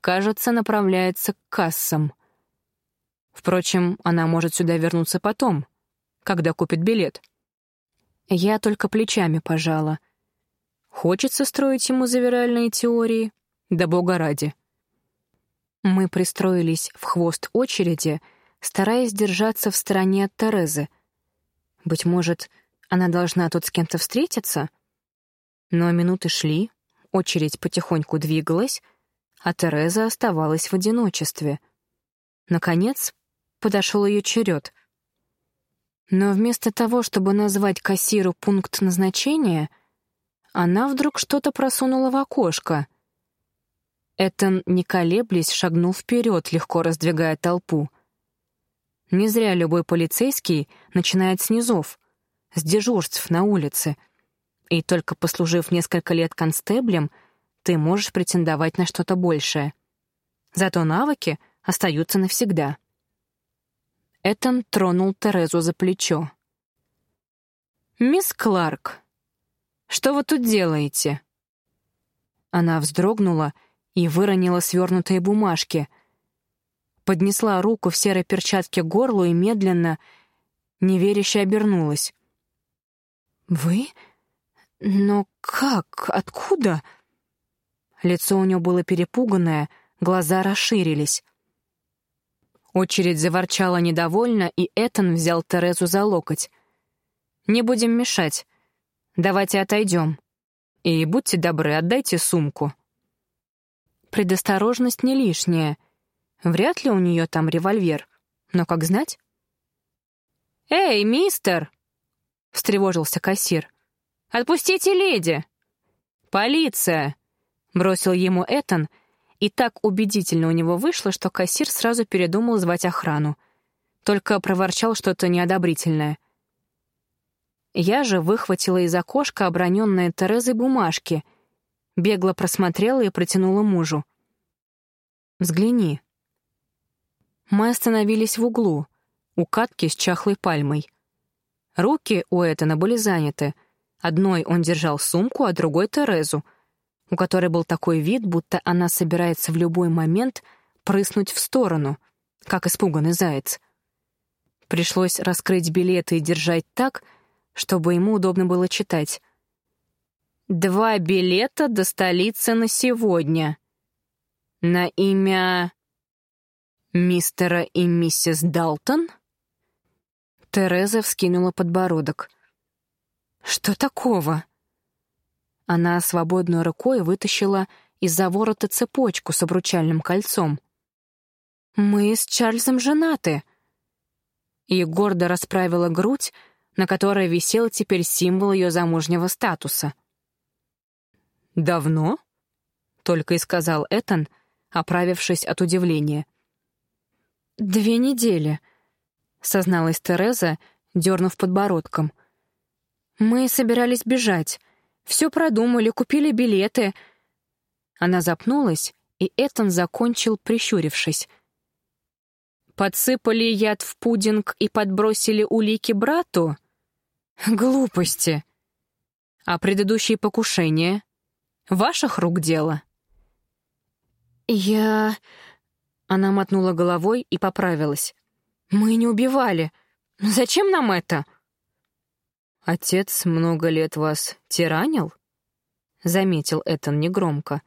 «Кажется, направляется к кассам. Впрочем, она может сюда вернуться потом, когда купит билет». Я только плечами пожала. Хочется строить ему завиральные теории? Да бога ради. Мы пристроились в хвост очереди, стараясь держаться в стороне от Терезы. Быть может, она должна тут с кем-то встретиться? Но минуты шли, очередь потихоньку двигалась, а Тереза оставалась в одиночестве. Наконец, подошел ее черед. Но вместо того, чтобы назвать кассиру пункт назначения, она вдруг что-то просунула в окошко. Этон, не колеблясь, шагнул вперед, легко раздвигая толпу. Не зря любой полицейский начинает с низов — с дежурств на улице. И только послужив несколько лет констеблем, ты можешь претендовать на что-то большее. Зато навыки остаются навсегда. Этон тронул Терезу за плечо. «Мисс Кларк, что вы тут делаете?» Она вздрогнула и выронила свернутые бумажки. Поднесла руку в серой перчатке к горлу и медленно, неверяще обернулась. «Вы? Но как? Откуда?» Лицо у нее было перепуганное, глаза расширились. Очередь заворчала недовольно, и Этан взял Терезу за локоть. «Не будем мешать. Давайте отойдем. И будьте добры, отдайте сумку». Предосторожность не лишняя. Вряд ли у нее там револьвер. Но как знать? «Эй, мистер!» — встревожился кассир. «Отпустите леди!» «Полиция!» — бросил ему Этан, и так убедительно у него вышло, что кассир сразу передумал звать охрану. Только проворчал что-то неодобрительное. Я же выхватила из окошка оброненные Терезой бумажки, бегло просмотрела и протянула мужу. «Взгляни». Мы остановились в углу, у катки с чахлой пальмой. Руки у Этана были заняты. Одной он держал сумку, а другой — Терезу — у которой был такой вид, будто она собирается в любой момент прыснуть в сторону, как испуганный заяц. Пришлось раскрыть билеты и держать так, чтобы ему удобно было читать. «Два билета до столицы на сегодня. На имя мистера и миссис Далтон?» Тереза вскинула подбородок. «Что такого?» Она свободной рукой вытащила из-за ворота цепочку с обручальным кольцом. «Мы с Чарльзом женаты!» И гордо расправила грудь, на которой висел теперь символ ее замужнего статуса. «Давно?» — только и сказал Этан, оправившись от удивления. «Две недели», — созналась Тереза, дернув подбородком. «Мы собирались бежать. Все продумали, купили билеты». Она запнулась, и Этан закончил, прищурившись. «Подсыпали яд в пудинг и подбросили улики брату? Глупости. А предыдущие покушения? Ваших рук дело?» «Я...» Она мотнула головой и поправилась. «Мы не убивали. Зачем нам это?» «Отец много лет вас тиранил?» — заметил Этан негромко.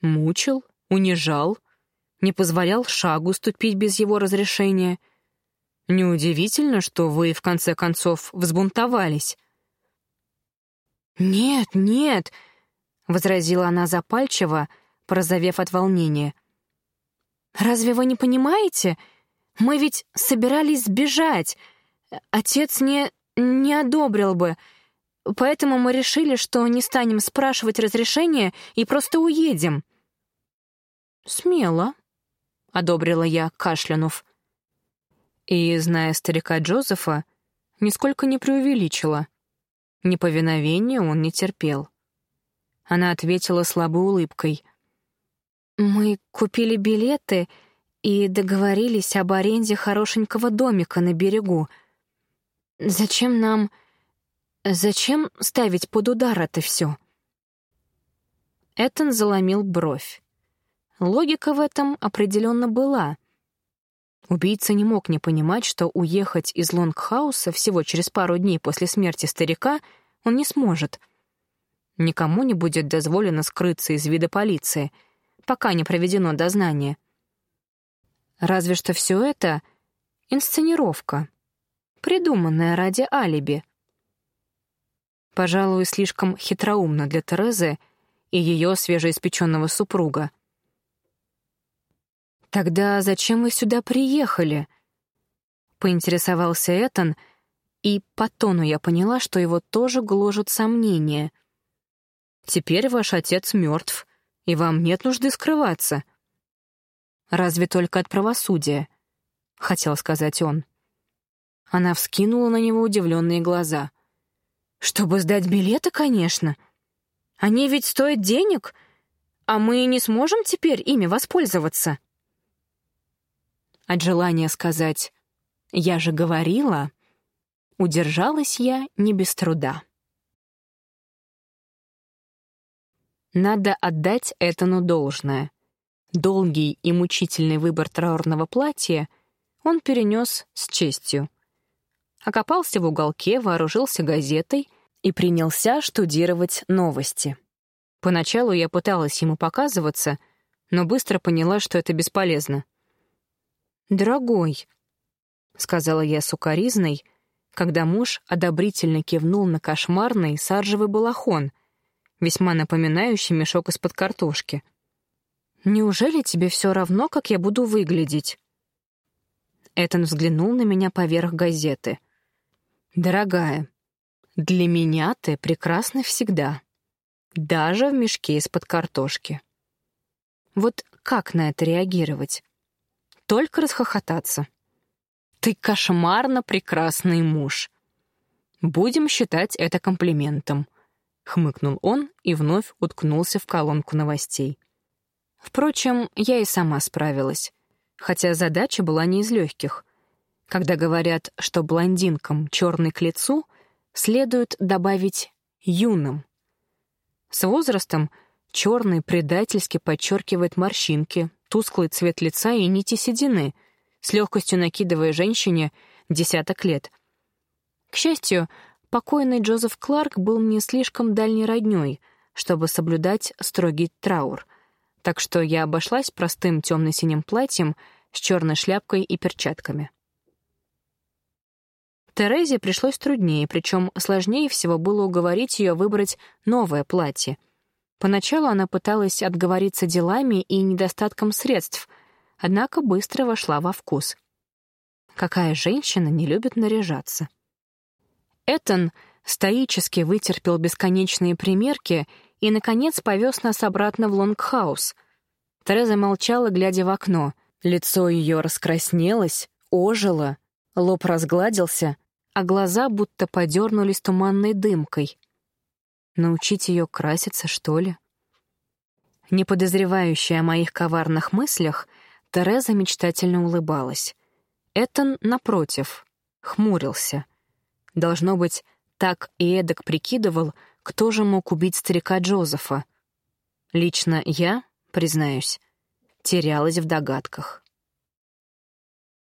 «Мучил, унижал, не позволял шагу ступить без его разрешения. Неудивительно, что вы, в конце концов, взбунтовались». «Нет, нет!» — возразила она запальчиво, прозовев от волнения. «Разве вы не понимаете? Мы ведь собирались сбежать. Отец не не одобрил бы. Поэтому мы решили, что не станем спрашивать разрешения и просто уедем». «Смело», — одобрила я, кашлянув. И, зная старика Джозефа, нисколько не преувеличила. Неповиновения он не терпел. Она ответила слабой улыбкой. «Мы купили билеты и договорились об аренде хорошенького домика на берегу», Зачем нам... Зачем ставить под удар это все? Этон заломил бровь. Логика в этом определенно была. Убийца не мог не понимать, что уехать из Лонгхауса всего через пару дней после смерти старика он не сможет. Никому не будет дозволено скрыться из вида полиции, пока не проведено дознание. Разве что все это — инсценировка придуманное ради алиби. Пожалуй, слишком хитроумно для Терезы и ее свежеиспеченного супруга. «Тогда зачем вы сюда приехали?» — поинтересовался Этан, и по тону я поняла, что его тоже гложут сомнения. «Теперь ваш отец мертв, и вам нет нужды скрываться». «Разве только от правосудия», — хотел сказать он. Она вскинула на него удивленные глаза. «Чтобы сдать билеты, конечно. Они ведь стоят денег, а мы не сможем теперь ими воспользоваться». От желания сказать «я же говорила», удержалась я не без труда. Надо отдать Этану должное. Долгий и мучительный выбор траурного платья он перенес с честью. Окопался в уголке, вооружился газетой и принялся штудировать новости. Поначалу я пыталась ему показываться, но быстро поняла, что это бесполезно. «Дорогой», — сказала я сукоризной, когда муж одобрительно кивнул на кошмарный саржевый балахон — весьма напоминающий мешок из-под картошки. «Неужели тебе все равно, как я буду выглядеть?» Этон взглянул на меня поверх газеты. «Дорогая, для меня ты прекрасна всегда, даже в мешке из-под картошки. Вот как на это реагировать? Только расхохотаться. Ты кошмарно прекрасный муж. Будем считать это комплиментом. — хмыкнул он и вновь уткнулся в колонку новостей. Впрочем, я и сама справилась, хотя задача была не из легких. Когда говорят, что блондинкам черный к лицу, следует добавить юным. С возрастом черный предательски подчеркивает морщинки, тусклый цвет лица и нити седины, с легкостью накидывая женщине десяток лет. К счастью, Покойный Джозеф Кларк был мне слишком дальней роднёй, чтобы соблюдать строгий траур, так что я обошлась простым темно-синим платьем с черной шляпкой и перчатками. Терезе пришлось труднее, причем сложнее всего было уговорить ее выбрать новое платье. Поначалу она пыталась отговориться делами и недостатком средств, однако быстро вошла во вкус. Какая женщина не любит наряжаться? Этон стоически вытерпел бесконечные примерки и, наконец, повез нас обратно в Лонгхаус. Тереза молчала, глядя в окно. Лицо ее раскраснелось, ожило, лоб разгладился, а глаза будто подернулись туманной дымкой. Научить ее краситься, что ли? Не подозревающая о моих коварных мыслях, Тереза мечтательно улыбалась. Этон, напротив, хмурился — Должно быть, так и эдак прикидывал, кто же мог убить старика Джозефа. Лично я, признаюсь, терялась в догадках.